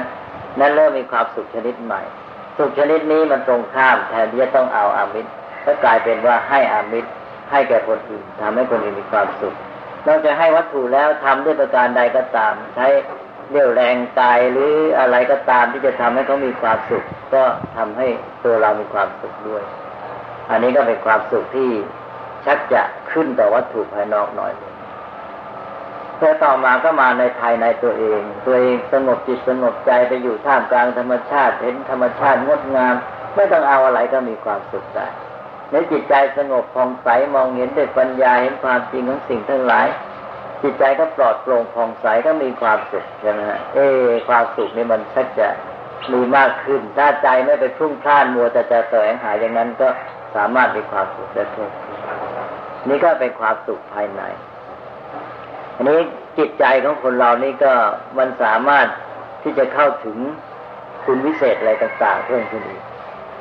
นั่นเริ่มมีความสุขชนิดใหม่ สุขชนิดนี้มันตรงข้ามแทนที่จะต้องเอาอามิตรก็กลายเป็นว่าให้อามิตร ให้แก่คนอื่นทำให้คนอื่นมีความสุขนอกจากให้วัตถุแล้วทำด้วยประการใดก็ตาม ใช้ เรี่ยวแรงกายหรืออะไรก็ตามที่จะทำให้เขามีความสุข ก็ทำให้ตัวเรามีความสุขด้วย อันนี้ก็เป็นความสุขที่ชักจะขึ้นต่อวัตถุภายนอกหน่อยเพื่อต่อมาก็มาในภายในตัวเอง ตัวเองสงบจิตสงบใจไปอยู่ท่ามกลางธรรมชาติ เห็นธรรมชาติงดงาม ไม่ต้องเอาอะไรก็มีความสุขได้ในจิตใจสงบผ่องใสมองเห็นด้วยปัญญาเห็นความจริงของสิ่งทั้งหลาย จิตใจก็ปลอดโปร่งผ่องใสก็มีความสุขใช่ไหมฮะเอความสุขนี่มันชักจะมีมากขึ้น ถ้าใจไม่ไปพุ่งพลาดมัวแต่จะแสวงหาอย่างนั้นก็สามารถมีความสุขได้เพิ่มขึ้นนี่ก็เป็นความสุขภายใน อันนี้จิตใจของคนเรานี่ก็มันสามารถที่จะเข้าถึงคุณวิเศษอะไรต่างๆเพิ่มขึ้นอีก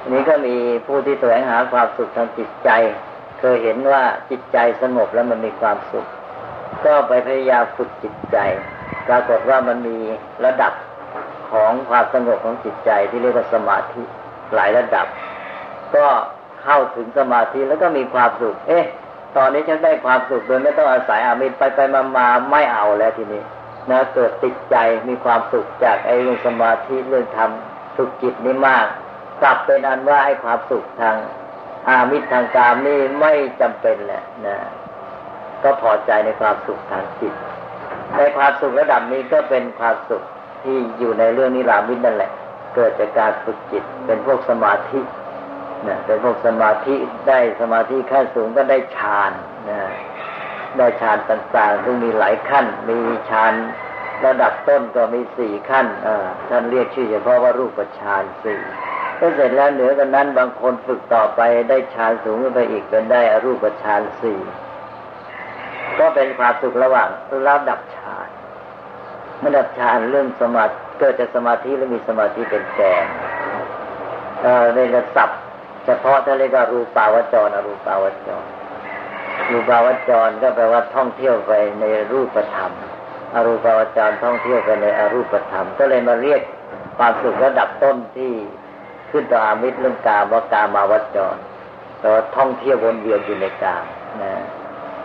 อันนี้ก็มีผู้ที่แสวงหาความสุขทางจิตใจ เคยเห็นว่าจิตใจสงบแล้วมันมีความสุข ก็ไปพยายามฝึกจิตใจ ปรากฏว่ามันมีระดับของความสงบของจิตใจที่เรียกว่าสมาธิหลายระดับ ก็เข้าถึงสมาธิแล้วก็มีความสุข เอ๊ะ ตอนนี้ฉันได้ความสุขโดยไม่ต้องอาศัยอามิตรไปไปมามาไม่เอาแล้วทีนี้นะเกิดติดใจมีความสุขจากไอ้เรื่องสมาธิเรื่องธรรมสุขจิตนี่มาก กลับเป็นอันว่าไอ้ความสุขทางอามิตรทางกามนี่ไม่จำเป็นแหละนะ ก็พอใจในความสุขทางจิต ในความสุขระดับนี้ก็เป็นความสุขที่อยู่ในเรื่องนิรามิตนั่นแหละ เกิดจากการฝึกจิต เป็นพวกสมาธินะเป็นพวกสมาธิได้สมาธิขั้นสูงก็ได้ฌานนะได้ฌานต่างๆซึ่งมีหลายขั้น มีฌานระดับต้นก็มีสี่ขั้นท่านเรียกชื่อเฉพาะว่ารูปฌานสี่ก็เสร็จแล้วเหนือกันนั้นบางคนฝึกต่อไปได้ฌานสูงขึ้นไปอีกเป็นได้อรูปฌานสี่ ก็เป็นความสุขระหว่างระดับฌานระดับฌานเรื่องสมาธิเกิดจากสมาธิและมีสมาธิเป็นแกนในระดับเฉพาะถ้าเรียกว่ารูปาวจรอรูปาวจร รูปาวจรก็แปลว่าท่องเที่ยวไปในรูปธรรมอรูปาวจรท่องเที่ยวไปในอรูปธรรม ก็เลยมาเรียกความสุขระดับต้นที่ขึ้นต่ออามิตรเรื่องกามว่ากามาวจรแต่ว่าท่องเที่ยววนเวียนอยู่ในกามนะ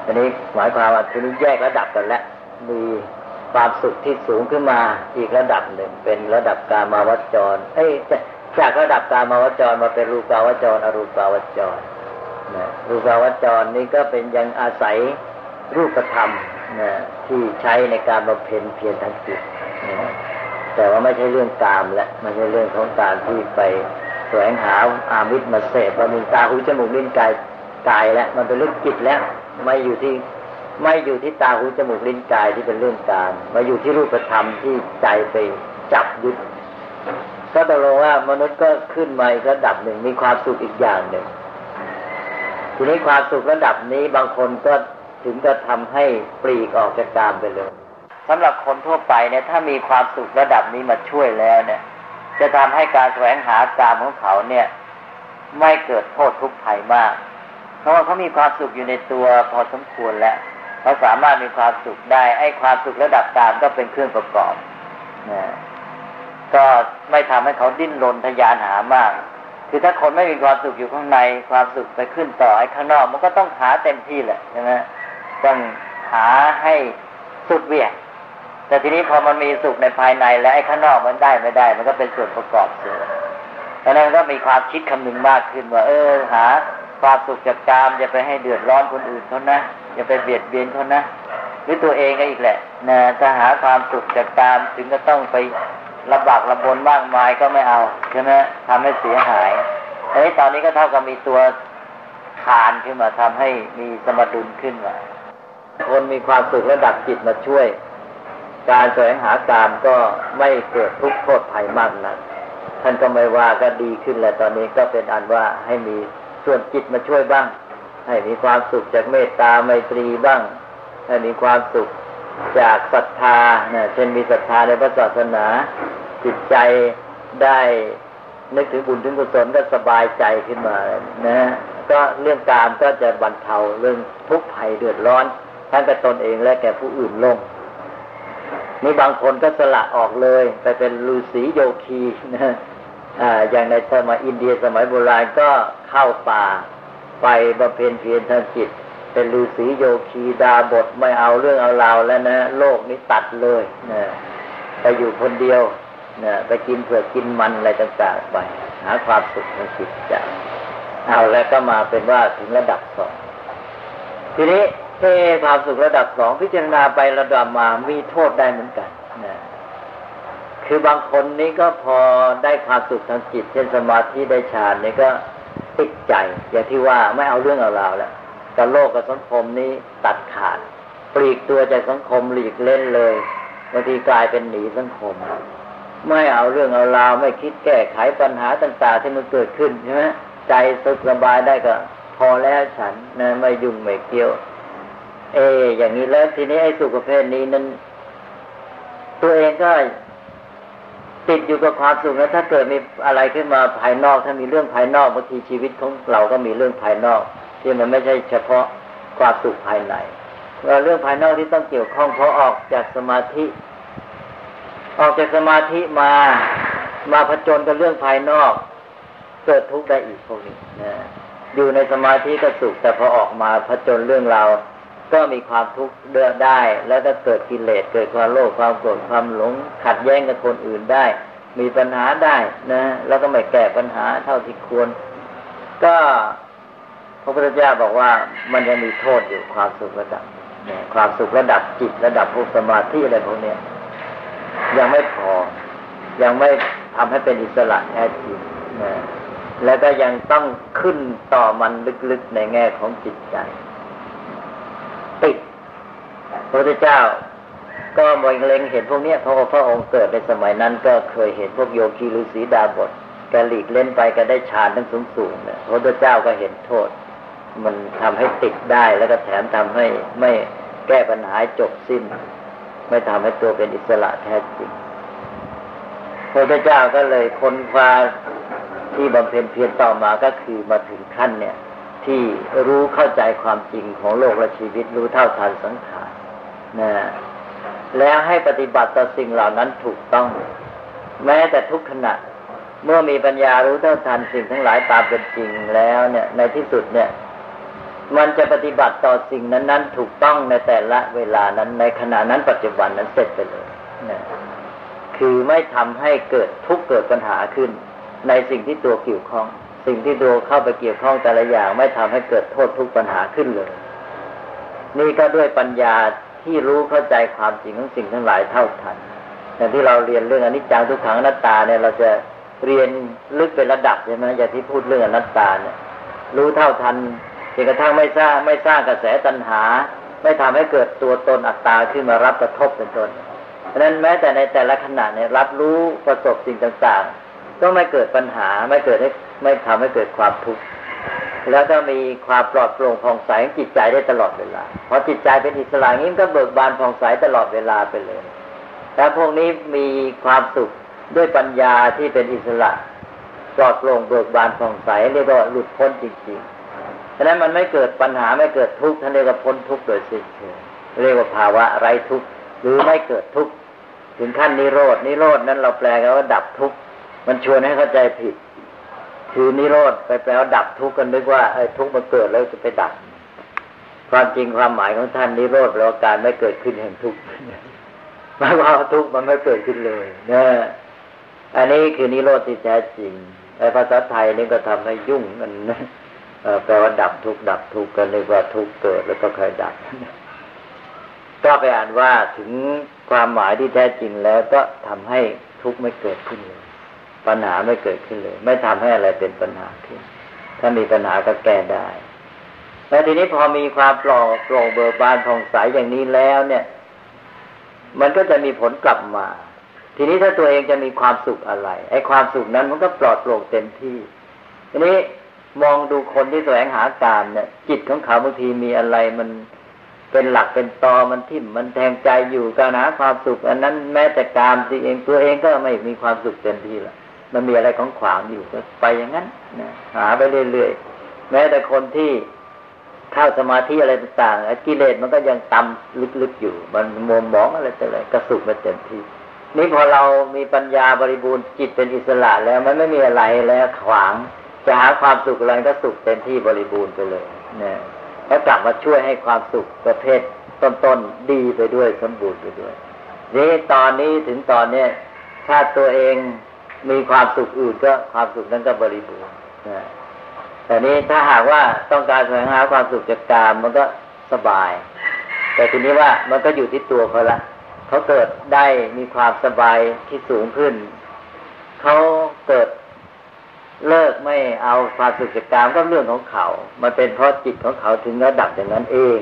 อันนี้หมายความว่าทีนี้แยกระดับกันแล้วมีความสุขที่สูงขึ้นมาอีกระดับหนึ่ง เป็นระดับกามาวจร เอ้ยจากระดับกามาวจรมาเป็นรูปาวจร อรูปาวจรนะรูปาวจรนี่ก็เป็นยังอาศัยรูปธรรมนะที่ใช้ในการบำเพ็ญเพียรทางจิตนะแต่ว่าไม่ใช่เรื่องกามและไม่ใช่เรื่องของการที่ไปแสวงหาอามิตรมาเสพว่ามีตาหูจมูกลิ้นกายกายแล้วมันเป็นเรื่องจิตแล้ว ไม่อยู่ที่ไม่อยู่ที่ตาหูจมูกลิ้นกายที่เป็นเรื่องการมาอยู่ที่รูปธรรมที่ใจไปจับยึดก็ตกลงว่ามนุษย์ก็ขึ้นมาอีกระดับหนึ่งมีความสุขอีกอย่างหนึ่งทีนี้ความสุขระดับนี้บางคนก็ถึงจะทำให้ปลีกออกจากกามไปเลยสำหรับคนทั่วไปเนี่ยถ้ามีความสุขระดับนี้มาช่วยแล้วเนี่ย จะทำให้การแสวงหากามของเขาเนี่ย ไม่เกิดโทษทุกข์ภัยมาก ราะว่าเขามีความสุขอยู่ในตัวพอสมควรแล้วเขาสามารถมีความสุขได้ ไอ้ความสุขระดับกามก็เป็นเครื่องประกอบนะก็ไม่ทำให้เขาดิ้นรนทยานหามาก คือถ้าคนไม่มีความสุขอยู่ข้างในความสุขไปขึ้นต่อไอ้ข้างนอก มันก็ต้องหาเต็มที่แหละใช่ไหมต้องหาให้สุดเวียงแต่ทีนี้พอมันมีสุขในภายในแล้วไอ้ข้างนอกมันได้ไม่ได้ มันก็เป็นส่วนประกอบเสริมดังนั้นก็มีความคิดคำนึงมากขึ้นว่า เออหา ความสุขจากกามอย่าไปให้เดือดร้อนคนอื่นเขานะอย่าไปเบียดเบียนเขานะหรือตัวเองก็อีกแหละนะถ้าหาความสุขจากกามถึงก็ต้องไปลำบากลำบนมากมายก็ไม่เอาใช่ไหมทำให้เสียหายอันนี้ตอนนี้ก็เท่ากับมีตัวขานขึ้นมาทำให้มีสมดุลขึ้นมาคนมีความสุขระดับจิตมาช่วย การแสวงหาการก็ไม่เกิดทุกข์โทษภัยมากนะท่านก็ไม่ว่าก็ดีขึ้นแหล้วตอนนี้ก็เป็นอันว่าให้มี ส่วนจิตมาช่วยบ้าง ให้มีความสุขจากเมตตาไมตรีบ้าง ให้มีความสุขจากศรัทธาเนี่ยเช่นมีศรัทธาในพระศาสนาจิตใจได้นึกถึงบุญถึงกุศลก็สบายใจขึ้นมานะ ก็เรื่องการก็จะบรรเทาเรื่องทุกข์ภัยเดือดร้อน ทั้งกับตนเองและแก่ผู้อื่นลงนี่บางคนก็สละออกเลย ไปเป็นฤาษีโยคีนะ อ่าอย่างในสมัยอินเดียสมัยโบราณก็เข้าป่าไปบำเพ็ญเพียรทางจิต เป็นฤาษีโยคีดาบทไม่เอาเรื่องเอาราวแล้วนะ โลกนี้ตัดเลยนะไปอยู่คนเดียวนะไปกินเผือกกินมันอะไรต่างๆไป หาความสุขทางจิตใจเอาแล้วก็มาเป็นว่าถึงระดับสองทีนี้เทความสุขระดับสองพิจารณาไประดับมามีโทษได้เหมือนกันนะ คือบางคนนี้ก็พอได้ความสุขทางจิตเช่นสมาธิได้ฌานนี่ก็ติดใจ อย่างที่ว่าไม่เอาเรื่องเอาราวแล้วกับโลกกับสังคมนี้ตัดขาด ปลีกตัวจากสังคมหลีกเล่นเลยบางทีกลายเป็นหนีสังคม ไม่เอาเรื่องเอาราวไม่คิดแก้ไขปัญหาต่าง ๆ ที่มันเกิดขึ้นใช่ไหมใจสุขสบายได้ก็ พอแล้วฉันนะไม่ยุ่งไม่เกี่ยว เอ อย่างนี้แล้วทีนี้ไอ้สุขประเภทนี้นั้นตัวเองก็ ติดอยู่กับความสุขแล้วถ้าเกิดมีอะไรขึ้นมาภายนอก ถ้ามีเรื่องภายนอกบางทีชีวิตของเราก็มีเรื่องภายนอก ที่มันไม่ใช่เฉพาะความสุขภายในเรื่องภายนอกที่ต้องเกี่ยวข้องเพราะออกจากสมาธิ ออกจากสมาธิมามาผจญกับเรื่องภายนอกเกิดทุกข์ได้อีกพวกนี้นะอยู่ในสมาธิก็สุขแต่พอออกมาผจญเรื่องราว ก็มีความทุกข์เดือดได้ แล้วก็เกิดกิเลสเกิดความโลภความโกรธความหลง ขัดแย้งกับคนอื่นได้ มีปัญหาได้นะ แล้วก็ไม่แก้ปัญหาเท่าที่ควร ก็พระพุทธเจ้าบอกว่ามันยังมีโทษอยู่ความสุขระดับความสุขระดับจิตระดับภูสมาธิอะไรพวกนี้ยังไม่พอ ยังไม่ทำให้เป็นอิสระแท้จริงนะแล้วก็ยังต้องขึ้นต่อมันลึกๆในแง่ของจิตใจ ติดพระพุทธเจ้า ก็มองเล็งเห็นพวกนี้เพราะพระองค์เกิดในสมัยนั้น ก็เคยเห็นพวกโยคีฤาษีดาบทกหลีกเล่นไปก็ได้ฌานทั้งสูงสูงเนี่ยพระพุทธเจ้าก็เห็นโทษ มันทำให้ติดได้แล้วก็แถมทำให้ไม่แก้ปัญหาจบสิ้น ไม่ทำให้ตัวเป็นอิสระแท้จริงพระพุทธเจ้าก็เลยค้นคว้าที่บำเพ็ญเพียรต่อมาก็คือมาถึงขั้นเนี่ย ที่รู้เข้าใจความจริงของโลกและชีวิตรู้เท่าทันสังขารนะแล้วให้ปฏิบัติต่อสิ่งเหล่านั้นถูกต้อง แม้แต่ทุกขณะเมื่อมีปัญญารู้เท่าทันสิ่งทั้งหลายตามเป็นจริงแล้วเนี่ย ในที่สุดเนี่ย มันจะปฏิบัติต่อสิ่งนั้น ๆ ถูกต้องในแต่ละเวลานั้นในขณะนั้นปัจจุบันนั้นเสร็จไปเลยนะคือไม่ทำให้เกิดทุกเกิดปัญหาขึ้น ในสิ่งที่ตัวเกี่ยวข้อง สิ่งที่ดูเข้าไปเกี่ยวข้องแต่ละอย่างไม่ทำให้เกิดโทษทุกปัญหาขึ้นเลย นี่ก็ด้วยปัญญาที่รู้เข้าใจความจริงของสิ่งทั้งหลายเท่าทันอย่างที่เราเรียนเรื่องอนิจจังทุกขังอนัตตาเนี่ยเราจะเรียนลึกเป็นระดับใช่ไหมอย่างที่พูดเรื่องอนัตตาเนี่ย รู้เท่าทันจนกระทั่งไม่สร้างไม่สร้างกระแสตัณหา ไม่ทำให้เกิดตัวตนอัตตาขึ้นมารับกระทบเป็นต้นเพราะนั้นแม้แต่ในแต่ละขณะเนี่ยรับรู้ประสบสิ่งต่างๆ ก็ไม่เกิดปัญหาไม่เกิดไม่ทำให้เกิดความทุกข์แล้วก็มีความปลอดโปร่งผ่องใสจิตใจได้ตลอดเวลาพอจิตใจเป็นอิสระนี้ก็เบิกบานผ่องใสตลอดเวลาไปเลยแต่พวกนี้มีความสุขด้วยปัญญาที่เป็นอิสระปลอดโปร่งเบิกบานผ่องใสเรียกว่าหลุดพ้นจริงๆฉะนั้นมันไม่เกิดปัญหาไม่เกิดทุกข์ท่านเรียกว่าพ้นทุกข์โดยสิ้นเชิงเรียกว่าภาวะไร้ทุกข์หรือไม่เกิดทุกข์ถึงขั้นนิโรดนิโรดนั้นเราแปลกันว่าดับทุกข์ มันชวนให้เข้าใจผิด คือนิโรธไปแปลว่าดับทุกข์กันนึกว่าไอ้ทุกข์มันเกิดแล้วจะไปดับ ความจริงความหมายของท่านนิโรธแปลว่าการไม่เกิดขึ้นแห่งทุกข์หมายว่าทุกข์มันไม่เกิดขึ้นเลยนะอันนี้คือนิโรธที่แท้จริงไอ้ภาษาไทยนี่ก็ทำให้ยุ่งกันแปลว่าดับทุกข์ดับทุกข์กันนึกว่าทุกข์เกิดแล้วก็ค่อยดับก็ไปอ่านว่าถึงความหมายที่แท้จริงแล้วก็ทำให้ทุกข์ไม่เกิดขึ้นเลย ปัญหาไม่เกิดขึ้นเลย ไม่ทำให้อะไรเป็นปัญหาขึ้น ถ้ามีปัญหาก็แก้ได้ แล้วทีนี้พอมีความปลอดโปร่งเบิกบานผ่องใสอย่างนี้แล้วเนี่ย มันก็จะมีผลกลับมา ทีนี้ถ้าตัวเองจะมีความสุขอะไรไอ้ความสุขนั้นมันก็ปลอดโปร่งเต็มที่ทีนี้มองดูคนที่แสวงหาการเนี่ย จิตของเขาบางทีมีอะไรมันเป็นหลักเป็นตอมันทิ่มมันแทงใจอยู่การหาความสุข อันนั้นแม้แต่การที่เองตัวเองก็ไม่มีความสุขเต็มที่ละ มันมีอะไรของขวางอยู่ก็ไปอย่างนั้นนะหาไปเรื่อยๆแม้แต่คนที่เข้าสมาธิอะไรต่างๆกิเลสมันก็ยังตำลึกๆอยู่ มันมัวมองอะไรต่อะไรกระสุกมาเต็มที่นี่พอเรามีปัญญาบริบูรณ์จิตเป็นอิสระแล้ว มันไม่มีอะไรแล้วขวางจะหาความสุขอะไรก็สุขเต็มที่บริบูรณ์ไปเลยเนี่ยแล้วกลับมาช่วยให้ความสุขประเภทต้นๆดีไปด้วยสมบูรณ์ไปด้วยนี่ตอนนี้ถึงตอนเนี้ยถ้าตัวเอง มีความสุขอื่นก็ความสุขนั้นก็บริบูรณ์นะแต่นี้ถ้าหากว่าต้องการแสวงหาความสุขจากกามมันก็สบาย แต่ทีนี้ว่ามันก็อยู่ที่ตัวเขาละเขาเกิดได้มีความสบายที่สูงขึ้น เขาเกิดเลิกไม่เอาความสุขจากกามก็เรื่องของเขา มันเป็นเพราะจิตของเขาถึงระดับอย่างนั้นเอง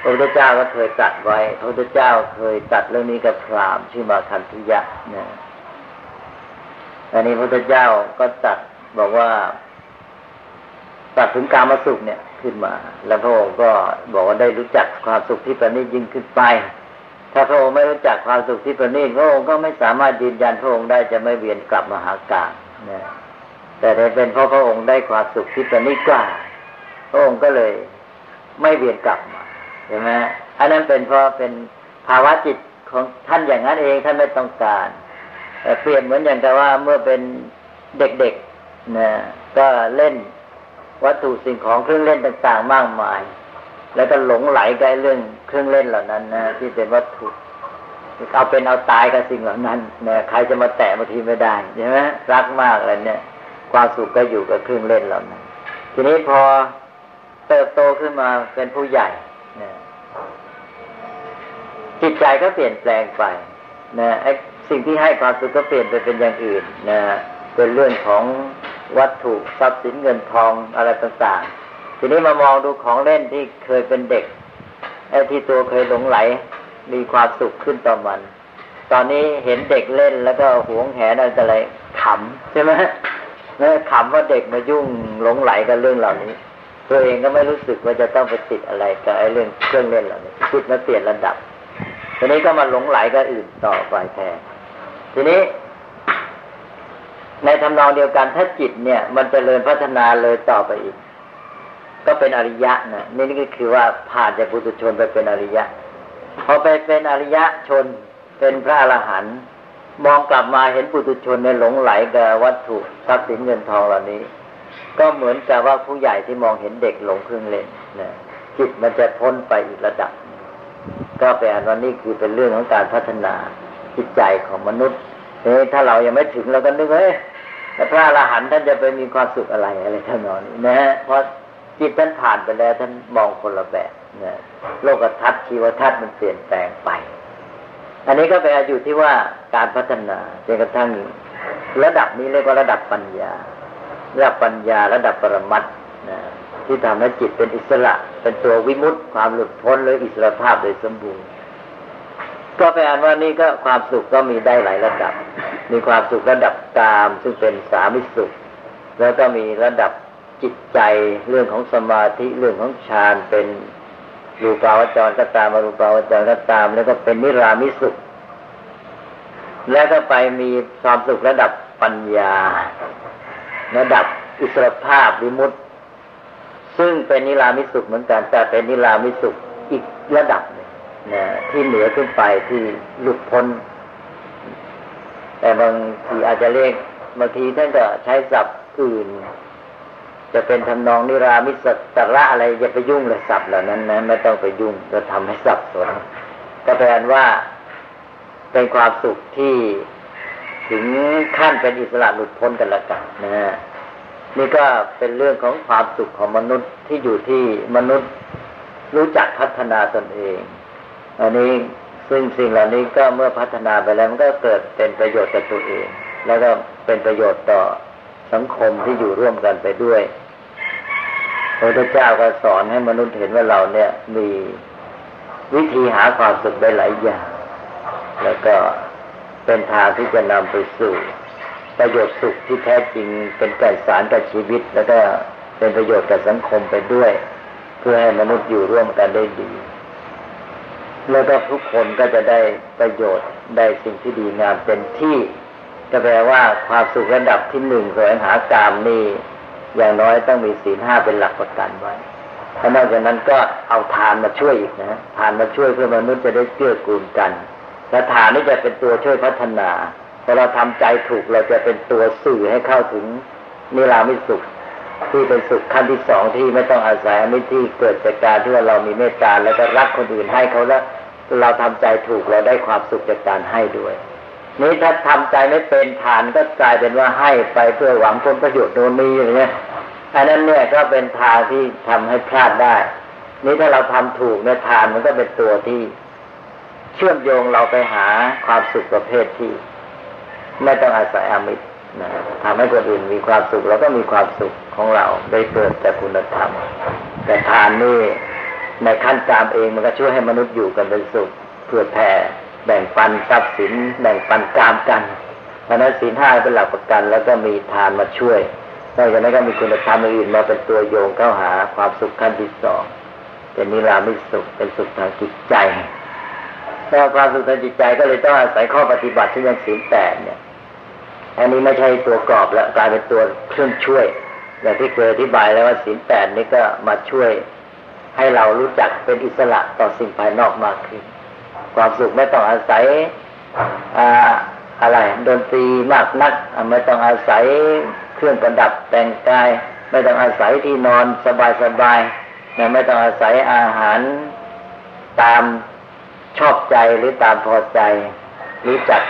พระพุทธเจ้าก็เคยตัดไว้ พระพุทธเจ้าเคยตัดเรื่องนี้กับพรามชื่อมาคันธุยะนะ อันนี้พระพุทธเจ้าก็ตัดบอกว่าตัดถึงการมาสุขเนี่ยขึ้นมา แล้วพระองค์ก็บอกว่าได้รู้จักความสุขที่ประณีตยิ่งขึ้นไป ถ้าพระองค์ไม่รู้จักความสุขที่ประณีตพระองค์ก็ไม่สามารถยืนยันพระองค์ได้จะไม่เวียนกลับมาหากาเนะแต่เป็นเพราะพระองค์ได้ความสุขที่ประณีตกว่าพระองค์ก็เลยไม่เวียนกลับมาเห็นไหมอันนั้นเป็นเพราะเป็นภาวะจิตของท่านอย่างนั้นเองท่านไม่ต้องการ เปรียบเหมือนอย่างแต่ว่าเมื่อเป็นเด็กๆนะก็เล่นวัตถุสิ่งของเครื่องเล่นต่างๆ มากมาย แล้วก็หลงไหลกับเรื่องเครื่องเล่นเหล่านั้นนะที่เป็นวัตถุเอาเป็นเอาตายกับสิ่งเหล่านั้นนะใครจะมาแตะบางทีไม่ได้ใช่ไหมรักมากเลยเนี่ย ความสุขก็อยู่กับเครื่องเล่นเหล่านั้น ทีนี้พอเติบโตขึ้นมาเป็นผู้ใหญ่นะจิตใจก็เปลี่ยนแปลงไปนะไอ้ สิ่งที่ให้ความสุขก็เปลี่ยนไปเป็นอย่างอื่นนะเป็นเรื่องของวัตถุทรัพย์สินเงินทองอะไรต่างๆ ทีนี้มามองดูของเล่นที่เคยเป็นเด็กไอ้ที่ตัวเคยหลงไหล มีความสุขขึ้นต่อมัน ตอนนี้เห็นเด็กเล่นแล้วก็หวงแหนอะไรขำใช่ไหมเนี่ยขำว่าเด็กมายุ่งหลงไหลกับเรื่องเหล่านี้ ตัวเองก็ไม่รู้สึกว่าจะต้องไปติดอะไรกับไอ้เรื่องเครื่องเล่นเหล่านี้จิตมาเปลี่ยนระดับทีนี้ก็มาหลงไหลกับอื่นต่อไปแทน ทีนี้ ในทำนองเดียวกันถ้าจิตเนี่ย มันจเจริญพัฒนาเลยต่อไปอีก ก็เป็นอริยะนะนี่นี่ก็คือว่าผ่านจากปุถุชนไปเป็นอริยะพอไปเป็นอริยะชนเป็นพระอรหันต์มองกลับมาเห็นปุถุชนในหลงไหลกับวัตถุทรัพย์สินเงินทองเหล่านี้ ก็เหมือนกับว่าผู้ใหญ่ที่มองเห็นเด็กหลงครื่งเล่นนะจิตมันจะพ้นไปอีกระดับ ก็แปลว่านี่คือเป็นเรื่องของการพัฒนา จิตใจของมนุษย์เอ้ถ้าเรายังไม่ถึงเราก็นึกเอ้ยพระอรหันต์ท่านจะไปมีความสุขอะไรอะไรท่านนอนนี้นะฮะเพราะจิตท่านผ่านไปแล้วท่านมองคนละแบบนะโลกทัศน์ชีวทัศน์มันเปลี่ยนแปลงไป อันนี้ก็เป็นอยู่ที่ว่าการพัฒนาจนกระทั่งระดับนี้เรียกว่าระดับปัญญา ระดับปัญญาระดับปรมัตนะที่ทำให้จิตเป็นอิสระ เป็นตัววิมุตติความหลุดพ้นหรืออิสระภาพโดยสมบูรณ์ ก็ไปอ่านว่านี่ก็ความสุขก็มีได้หลายระดับ มีความสุขระดับกามซึ่งเป็นสามิสุข แล้วก็มีระดับจิตใจเรื่องของสมาธิเรื่องของฌานเป็นรูปาวจรก็ตามมารูปาวจรก็ตาม แล้วก็เป็นนิรามิสุข แล้วก็ไปมีความสุขระดับปัญญา ระดับอิสรภาพวิมุตซึ่งเป็นนิรามิสุขเหมือนกันแต่เป็นนิรามิสุขอีกระดับห นะที่เหนือขึ้นไปที่หลุดพ้น แต่บางทีอาจจะเรียกบางทีท่านก็ใช้ศัพท์อื่น จะเป็นทำนองนิรามิสตระอะไรอย่าไปยุ่งเลยศัพท์เหล่านั้นนะไม่ต้องไปยุ่งจะทำให้สับสนก็แปลว่าเป็นความสุขที่ถึงขั้นเป็นอิสระหลุดพ้นกันละกันนะฮะนี่ก็เป็นเรื่องของความสุขของมนุษย์ที่อยู่ที่มนุษย์รู้จักพัฒนาตนเอง อันนี้ซึ่งสิ่งเหล่านี้ก็เมื่อพัฒนาไปแล้วมันก็เกิดเป็นประโยชน์กับตัวเอง แล้วก็เป็นประโยชน์ต่อสังคมที่อยู่ร่วมกันไปด้วยพระพุทธเจ้าก็สอนให้มนุษย์เห็นว่าเราเนี่ยมีวิธีหาความสุขได้หลายอย่าง แล้วก็เป็นทางที่จะนำไปสู่ประโยชน์สุขที่แท้จริงเป็นแก่นสารกับชีวิต แล้วก็เป็นประโยชน์กับสังคมไปด้วย เพื่อให้มนุษย์อยู่ร่วมกันได้ดี แล้วก็ทุกคนก็จะได้ประโยชน์ได้สิ่งที่ดีงามเต็มที่ก็แปลว่าความสุขระดับที่หนึ่งแสวงหากามนี่อย่างน้อยต้องมีศีลห้าเป็นหลักประกันไว้ถ้านอกจากนั้นก็เอาทานมาช่วยอีกนะทานมาช่วยเพื่อมนุษย์จะได้เกื้อกูลกัน และทานนี่จะเป็นตัวช่วยพัฒนาพอเราทำใจถูกเราจะเป็นตัวสื่อให้เข้าถึงนิรามิสุข ที่เป็นสุขขั้นที่สองที่ไม่ต้องอาศัยอมิตรที่เกิดจากการที่ว่าเรามีเมตตาแล้วก็รักคนอื่นให้เขาแล้วเราทำใจถูกเราได้ความสุขจากการให้ด้วย นี้ถ้าทำใจไม่เป็นทานก็กลายเป็นว่าให้ไปเพื่อหวังผลประโยชน์โน่นนี้อย่างเงี้ยอันนั้นเนี่ยก็เป็นทางที่ทำให้พลาดได้ นี้ถ้าเราทำถูกเนี่ยทานมันก็เป็นตัวที่เชื่อมโยงเราไปหาความสุขประเภทที่ ไม่ต้องอาศัยอมิตร นะทำให้คนอื่นมีความสุขเราก็มีความสุขของเราได้เกิดจากคุณธรรม แต่ทานนี่ในขั้นกามเองมันก็ช่วยให้มนุษย์อยู่กันเป็นสุขเพื่อแผ่แบ่งปันทรัพย์สิน แบ่งปันกามกันเพราะนั้นสินห้าเป็นหลักประกัน แล้วก็มีทานมาช่วยนอกจากนั้นก็มีคุณธรรมอื่นมาเป็นตัวโยงเข้าหาความสุขขั้นที่สองเป็นนิรามิสุขเป็นสุขทางจิตใจแล้วความสุขทางจิตใจก็เลยต้องอาศัยข้อปฏิบัติที่ยังศีลแปดเนี่ย อันนี้ไม่ใช่ตัวกรอบแล้วกลายเป็นตัวเครื่องช่วย อย่างที่เคยอธิบายแล้วว่าศีลแปดนี้ก็มาช่วยให้เรารู้จักเป็นอิสระต่อสิ่งภายนอกมากขึ้น ความสุขไม่ต้องอาศัยออะไรดนตรีมากนัก ไม่ต้องอาศัยเครื่องประดับแต่งกาย ไม่ต้องอาศัยที่นอนสบายๆนะไม่ต้องอาศัยอาหารตามชอบใจหรือตามพอใจ รู้จัก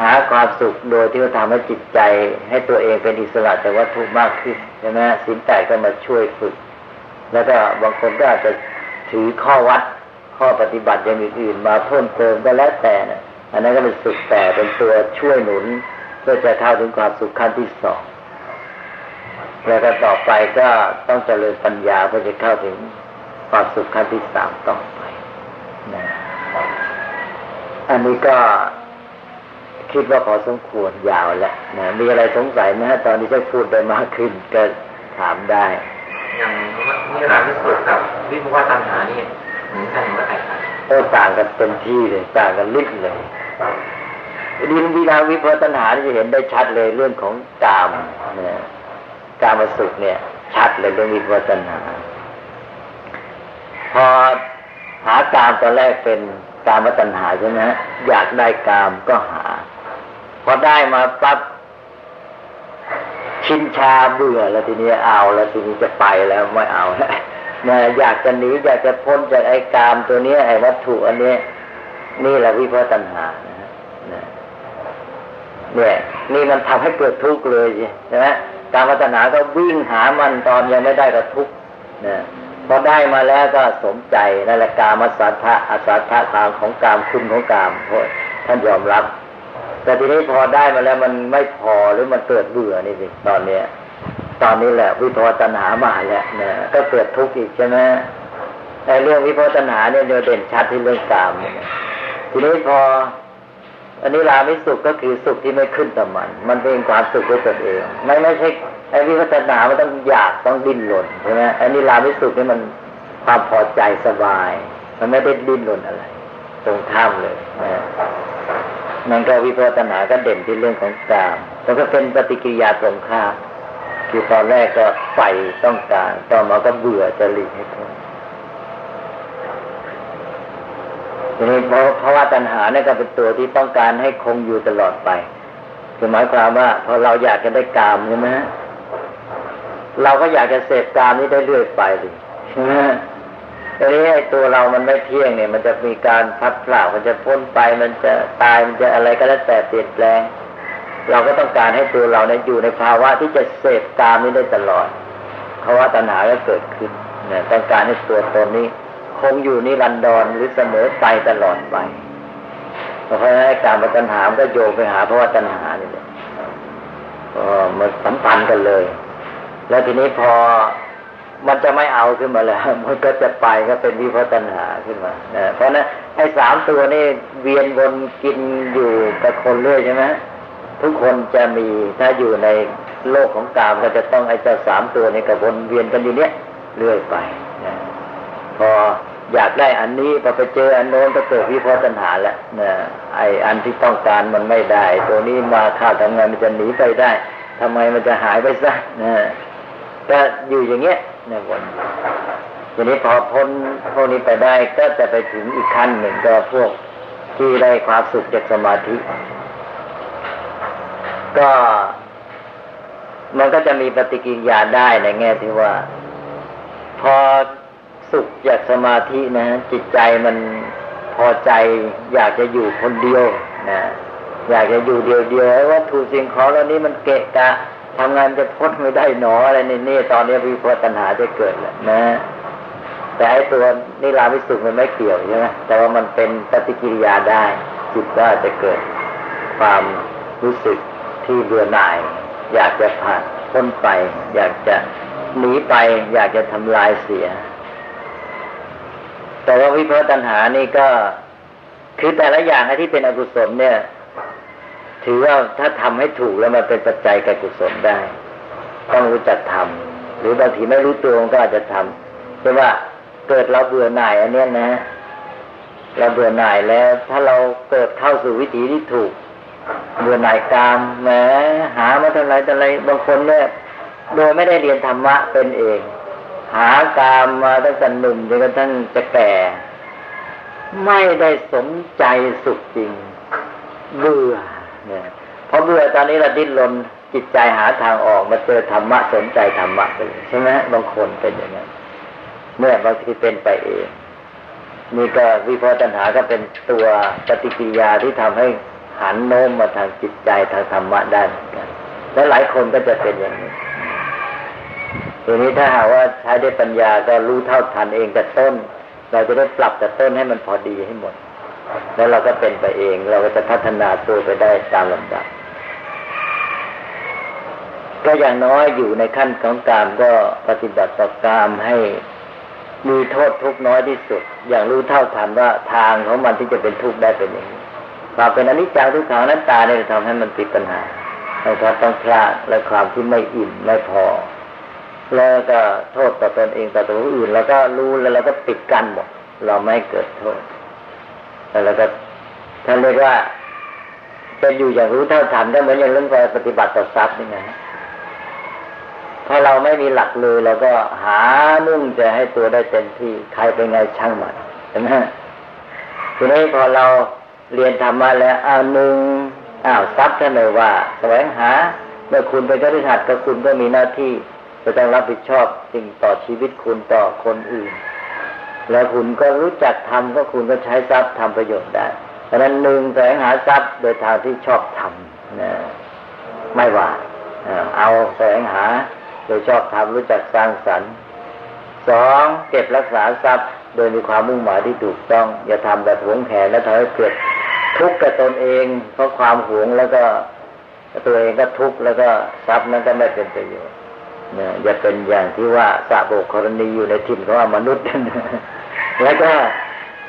หาความสุขโดยที่จะทำให้จิตใจ ให้ตัวเองเป็นอิสระจากวัตถุมากขึ้นใช่ไหมสินแปดก็มาช่วยฝึก แล้วก็บางคนก็อาจจะถือข้อวัด ข้อปฏิบัติอย่างอื่นๆมาเพิ่มเติมก็แล้วแต่นะอันนั้นก็เป็นสุขแต่เป็นตัวช่วยหนุนเพื่อจะเข้าถึงความสุขขั้นที่สองแล้วก็ต่อไปก็ต้องเจริญปัญญาเพื่อจะเข้าถึงความสุขขั้นที่สามต่อไปนะอันนี้ก็ คิดว่าพอสมควรยาวแล้วนะมีอะไรสงสัยไหมฮะตอนนี้จะพูดได้มากขึ้นก็ถามได้ อย่างนิรามิสุขกับวิภวตัณหานี่เหมือนกันหรือแตกต่างโอ้ต่างกันเต็มที่เลยต่างกันลิบเลยดินวิราวิภวตัณหาที่จะเห็นได้ชัดเลยเรื่องของกามเนี่ยกามสุขเนี่ย ชัดเลยเรื่องวิภวตัณหาพอหากามตอนแรกเป็นกามตัณหาใช่ไหมอยากได้กามก็หาพ อได้มาปั๊บชินชาเบื่อแล้วทีนี้เอาแล้วทีนี้จะไปแล้วไม่เอาแล้วนะอยากจะหนีอยากจะพ้นจากไอ้กามตัวนี้ไอ้วัตถุอันนี้นี่แหละวิพาตัณหานะเนี่ย นี่มันทำให้เกิดทุกข์เลยใช่ไหมกามตัณหาก็วิ่งหามันตอนยังไม่ได้ก็ทุกข์นะพอได้มาแล้วก็สมใจนั่นแหละกามสัทธะอาสัทธะทางของกามคุณของกามเพราะท่านยอมรับ แต่ทีนี้พอได้มาแล้วมันไม่พอหรือมันเกิดเบื่อนี่สิตอนเนี้ย ตอนนี้แหละวิพาตัณหามาแล้วนี่ยก็เกิดทุกข์อีกใช่ไหมในเรื่องวิพาตัณหาเนี่ยเด่นชัดที่เรื่องกามทีนี้พออันนี้ลาไม่สุขก็คือสุขที่ไม่ขึ้นต่อมัน มันเป็นความสุขด้วยตนเอง ไม่ไม่ใช่ไอ้วิปัสสนามันต้องอยากต้องดิ้นรนใช่ไหมอันนี้ลาไม่สุขนี่มันความพอใจสบาย มันไม่ได้ดิ้นรนอะไร ตรงข้ามเลยนะ มันก็วิปัสสนาก็เด่นที่เรื่องของกามแล้วก็เป็นปฏิกิริยาตรงข้ามคือตอนแรกก็ใฝ่ต้องการต่อมาก็เบื่อจะหลีกให้พ้นทีนี้เพราะเพราะว่าตัณหาเนี่ยก็เป็นตัวที่ต้องการให้คงอยู่ตลอดไปคือหมายความว่าพอเราอยากจะได้กามใช่ไหมเราก็อยากจะเสพกามนี้ได้เรื่อยไปสิใช่ไหม ทีนี้ไอ้ตัวเรามันไม่เที่ยงเนี่ย มันจะมีการพัดเปล่ามันจะพ้นไปมันจะตายมันจะอะไรก็แล้วแต่เปลี่ยนแปลง เราก็ต้องการให้ตัวเราเนี่ยอยู่ในภาวะที่จะเสพกามนี้ได้ตลอดเพราะว่าตัณหาก็เกิดขึ้นเนี่ยต้องการให้ตัวตนนี้ คงอยู่นิรันดรหรือเสมอไปตลอดไปเพราะฉะนั้นการมาตัณหาก็โยงไปหาเพราะว่าตัณหาเนี่แหละมันสัมพันธ์กันเลย แล้วทีนี้พอ มันจะไม่เอาขึ้นมาแล้วมันก็จะไปก็เป็นวิพัฒนาขึ้นมาเพราะนั้นไอ้สามตัวนี่เวียนวนกินอยู่กับคนเรื่อยใช่ไหมทุกคนจะมีถ้าอยู่ในโลกของกามก็จะต้องไอ้เจ้าสามตัวนี้กับวนเวียนกันอยู่เนี้ยเรื่อยไปนะพออยากได้อันนี้พอไปเจออันโน้นก็เกิดวิพาตัญหาแล้วนะไออันที่ต้องการมันไม่ได้ ตัวนี้มาข้าทำงานมันจะหนีไปได้ทำไมมันจะหายไปซะนะก็อยู่อย่างเงี้ย นวนทีนี้พอพ้นพวกนี้ไปได้ก็จะไปถึงอีกขั้นหนึ่งก็พวกที่ได้ความสุขจากสมาธิ ก็มันก็จะมีปฏิกิริยาได้ในแง่ที่ว่า พอสุขจากสมาธินะ จิตใจมันพอใจ อยากจะอยู่คนเดียวนะอยากจะอยู่เดียวเดียวว่าถูสิ่งของแล้วนี้มันเกะกะ ทำงานจะพ้นไม่ได้หนออะไรนี่นี่ตอนนี้วิพัตัญหาจะเกิดแล้วนะ แต่ไอ้ตัวนิราวิสุขมันไม่เกี่ยวใช่ไหมแต่ว่ามันเป็นปฏิกิริยาได้จิตก็จะเกิดความรู้สึกที่เบื่อหน่าย อยากจะผ่านพ้นไป อยากจะหนีไป อยากจะทำลายเสีย แต่ว่าวิพัฒตัญหานี่ก็คือแต่ละอย่างที่เป็นอกุศลเนี่ย ถือว่าถ้าทำให้ถูกแล้วมันเป็นปัจจัยแก่กุศลได้ ต้องรู้จักทำหรือบางทีไม่รู้ตัวก็อาจจะทำเช่นว่าเกิดเราเบื่อหน่ายอันเนี้ยนะ เราเบื่อหน่ายแล้ว ถ้าเราเกิดเข้าสู่วิถีที่ถูก เบื่อหน่ายกามแหมหามาเท่าไรแต่ไรบางคนเนี่ยโดยไม่ได้เรียนธรรมะเป็นเอง หากามมาตั้งแต่หนุ่มจนกระทั่งจะแก่ ไม่ได้สนใจสุขจริง เบื่อ เนี่ยพอเบื่อตอนนี้เราดิ้นรนจิตใจหาทางออกมาเจอธรรมะสนใจธรรมะไปใช่ไหมบางคนเป็นอย่างนั้นเมื่อบางทีเป็นไปเองนี่ก็วิพาตัญหาก็เป็นตัวปฏิกิริยาที่ทำให้หันโน้มมาทางจิตใจทางธรรมะได้เหมือนกันและหลายคนก็จะเป็นอย่างนี้ทีนี้ถ้าหากว่าใช้ได้ปัญญาก็รู้เท่าทันเองแต่ต้น เราจะได้ปรับแต่ต้นให้มันพอดีให้หมด แล้วเราก็เป็นไปเอง เราก็จะพัฒนาตัวไปได้ตามลำดับก็อย่างน้อยอยู่ในขั้นของการก็ปฏิบัติต่อการให้มีโทษทุกน้อยที่สุด อย่างรู้เท่าทันว่าทางของมันที่จะเป็นทุกข์ได้เป็นอย่างนี้ความเป็นอนิจจังทุกขังนั้นตาเนี่ยทำให้มันติดปัญหาแล้วก็ต้องพลาดและความที่ไม่อิ่มไม่พอ แล้วก็โทษต่อตอนเองต่อตัวอื่น แล้วก็รู้แล้วเราก็ปิดกั้นหมดเราไม่เกิดโทษ แล้วก็ท่านเรียกว่าเป็นอยู่อย่างรู้เท่าทันก็เหมือนอย่างเรื่องการปฏิบัติต่อทรัพย์นี่ไงถ้าเราไม่มีหลักเลยเราก็หานุ่งจะให้ตัวได้เต็มที่ใครเป็นไงช่างมันใช่ไหมทีนี้พอเราเรียนธรรมะแล้วอ้าวหนึ่งอ้าวทรัพย์ท่านเลยว่าแสวงหาเมื่อคุณเป็นเจ้าหน้าที่ก็คุณก็มีหน้าที่จะต้องรับผิดชอบสิ่งต่อชีวิตคุณต่อคนอื่น แล้วคุณก็รู้จักทำก็คุณก็ใช้ทรัพย์ทำประโยชน์ได้เพราะนั้นหนึ่งแสวงหาทรัพย์โดยทางที่ชอบทำนะไม่ว่าเอาแสวงหาโดยชอบทำรู้จักสร้างสรรค์สองเก็บรักษาทรัพย์ โดยมีความมุ่งหมายที่ถูกต้อง อย่าทำแบบหวงแหนและทำให้เกิดทุกข์กับตนเองเพราะความหวงแล้วก็ตัวเองก็ทุกข์แล้วก็ทรัพย์นั้นก็ไม่เป็นประโยชน์ อย่าเป็นอย่างที่ว่าสาโบกรณีอยู่ในถิ่นของมนุษย์แล้วก็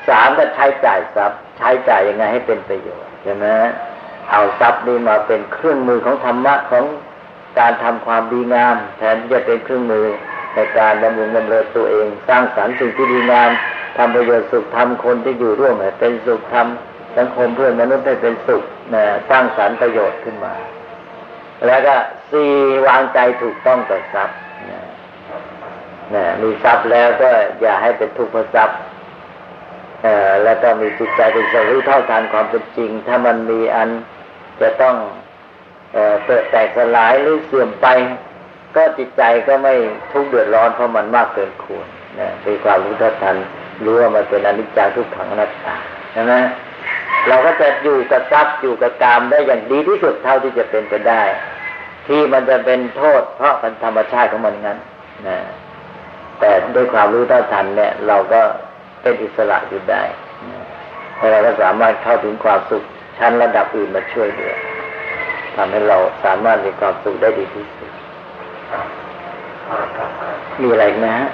สามก็ใช้จ่ายทรัพย์ ใช้จ่ายยังไงให้เป็นประโยชน์ใช่ไหมเอาทรัพย์นี้มาเป็นเครื่องมือของธรรมะของการทำความดีงาม แทนที่จะเป็นเครื่องมือในการดำรงดำเนินตัวเอง สร้างสรรค์สิ่งที่ดีงามทำประโยชน์สุขทำคนที่อยู่ร่วมให้เป็นสุขทำสังคมเพื่อนมนุษย์ให้เป็นสุขนะสร้างสรรค์ประโยชน์ขึ้นมา แล้วก็ สี่วางใจถูกต้องต่อทรัพย์นะมีทรัพย์แล้วก็อย่าให้เป็นทุกข์เพราะทรัพย์แล้วก็มีจิตใจเป็นสรู้เท่าทานความเป็นจริง ถ้ามันมีอันจะต้องเอ่อเกิดแตกสลายหรือเสื่อมไป ก็จิตใจก็ไม่ทุกข์เดือดร้อนเพราะมันมากเกินควรนะมีความรู้เท่าทันรู้ว่ามันเป็นอนิจจาทุกขังอนัตตาใช่ไหมเราก็จะอยู่กับทรัพย์อยู่กับกามได้อย่างดีที่สุดเท่าที่จะเป็นไปได้ ที่มันจะเป็นโทษ เพราะเป็นธรรมชาติของมันงั้นนะแต่ด้วยความรู้เท่าทันเนี่ย เราก็เป็นอิสระอยู่ได้นะเราก็สามารถเข้าถึงความสุขชั้นระดับอื่นมาช่วยเหลือทำให้เราสามารถมีความสุขได้ดีที่สุดมีอะไรอีกไหมฮะ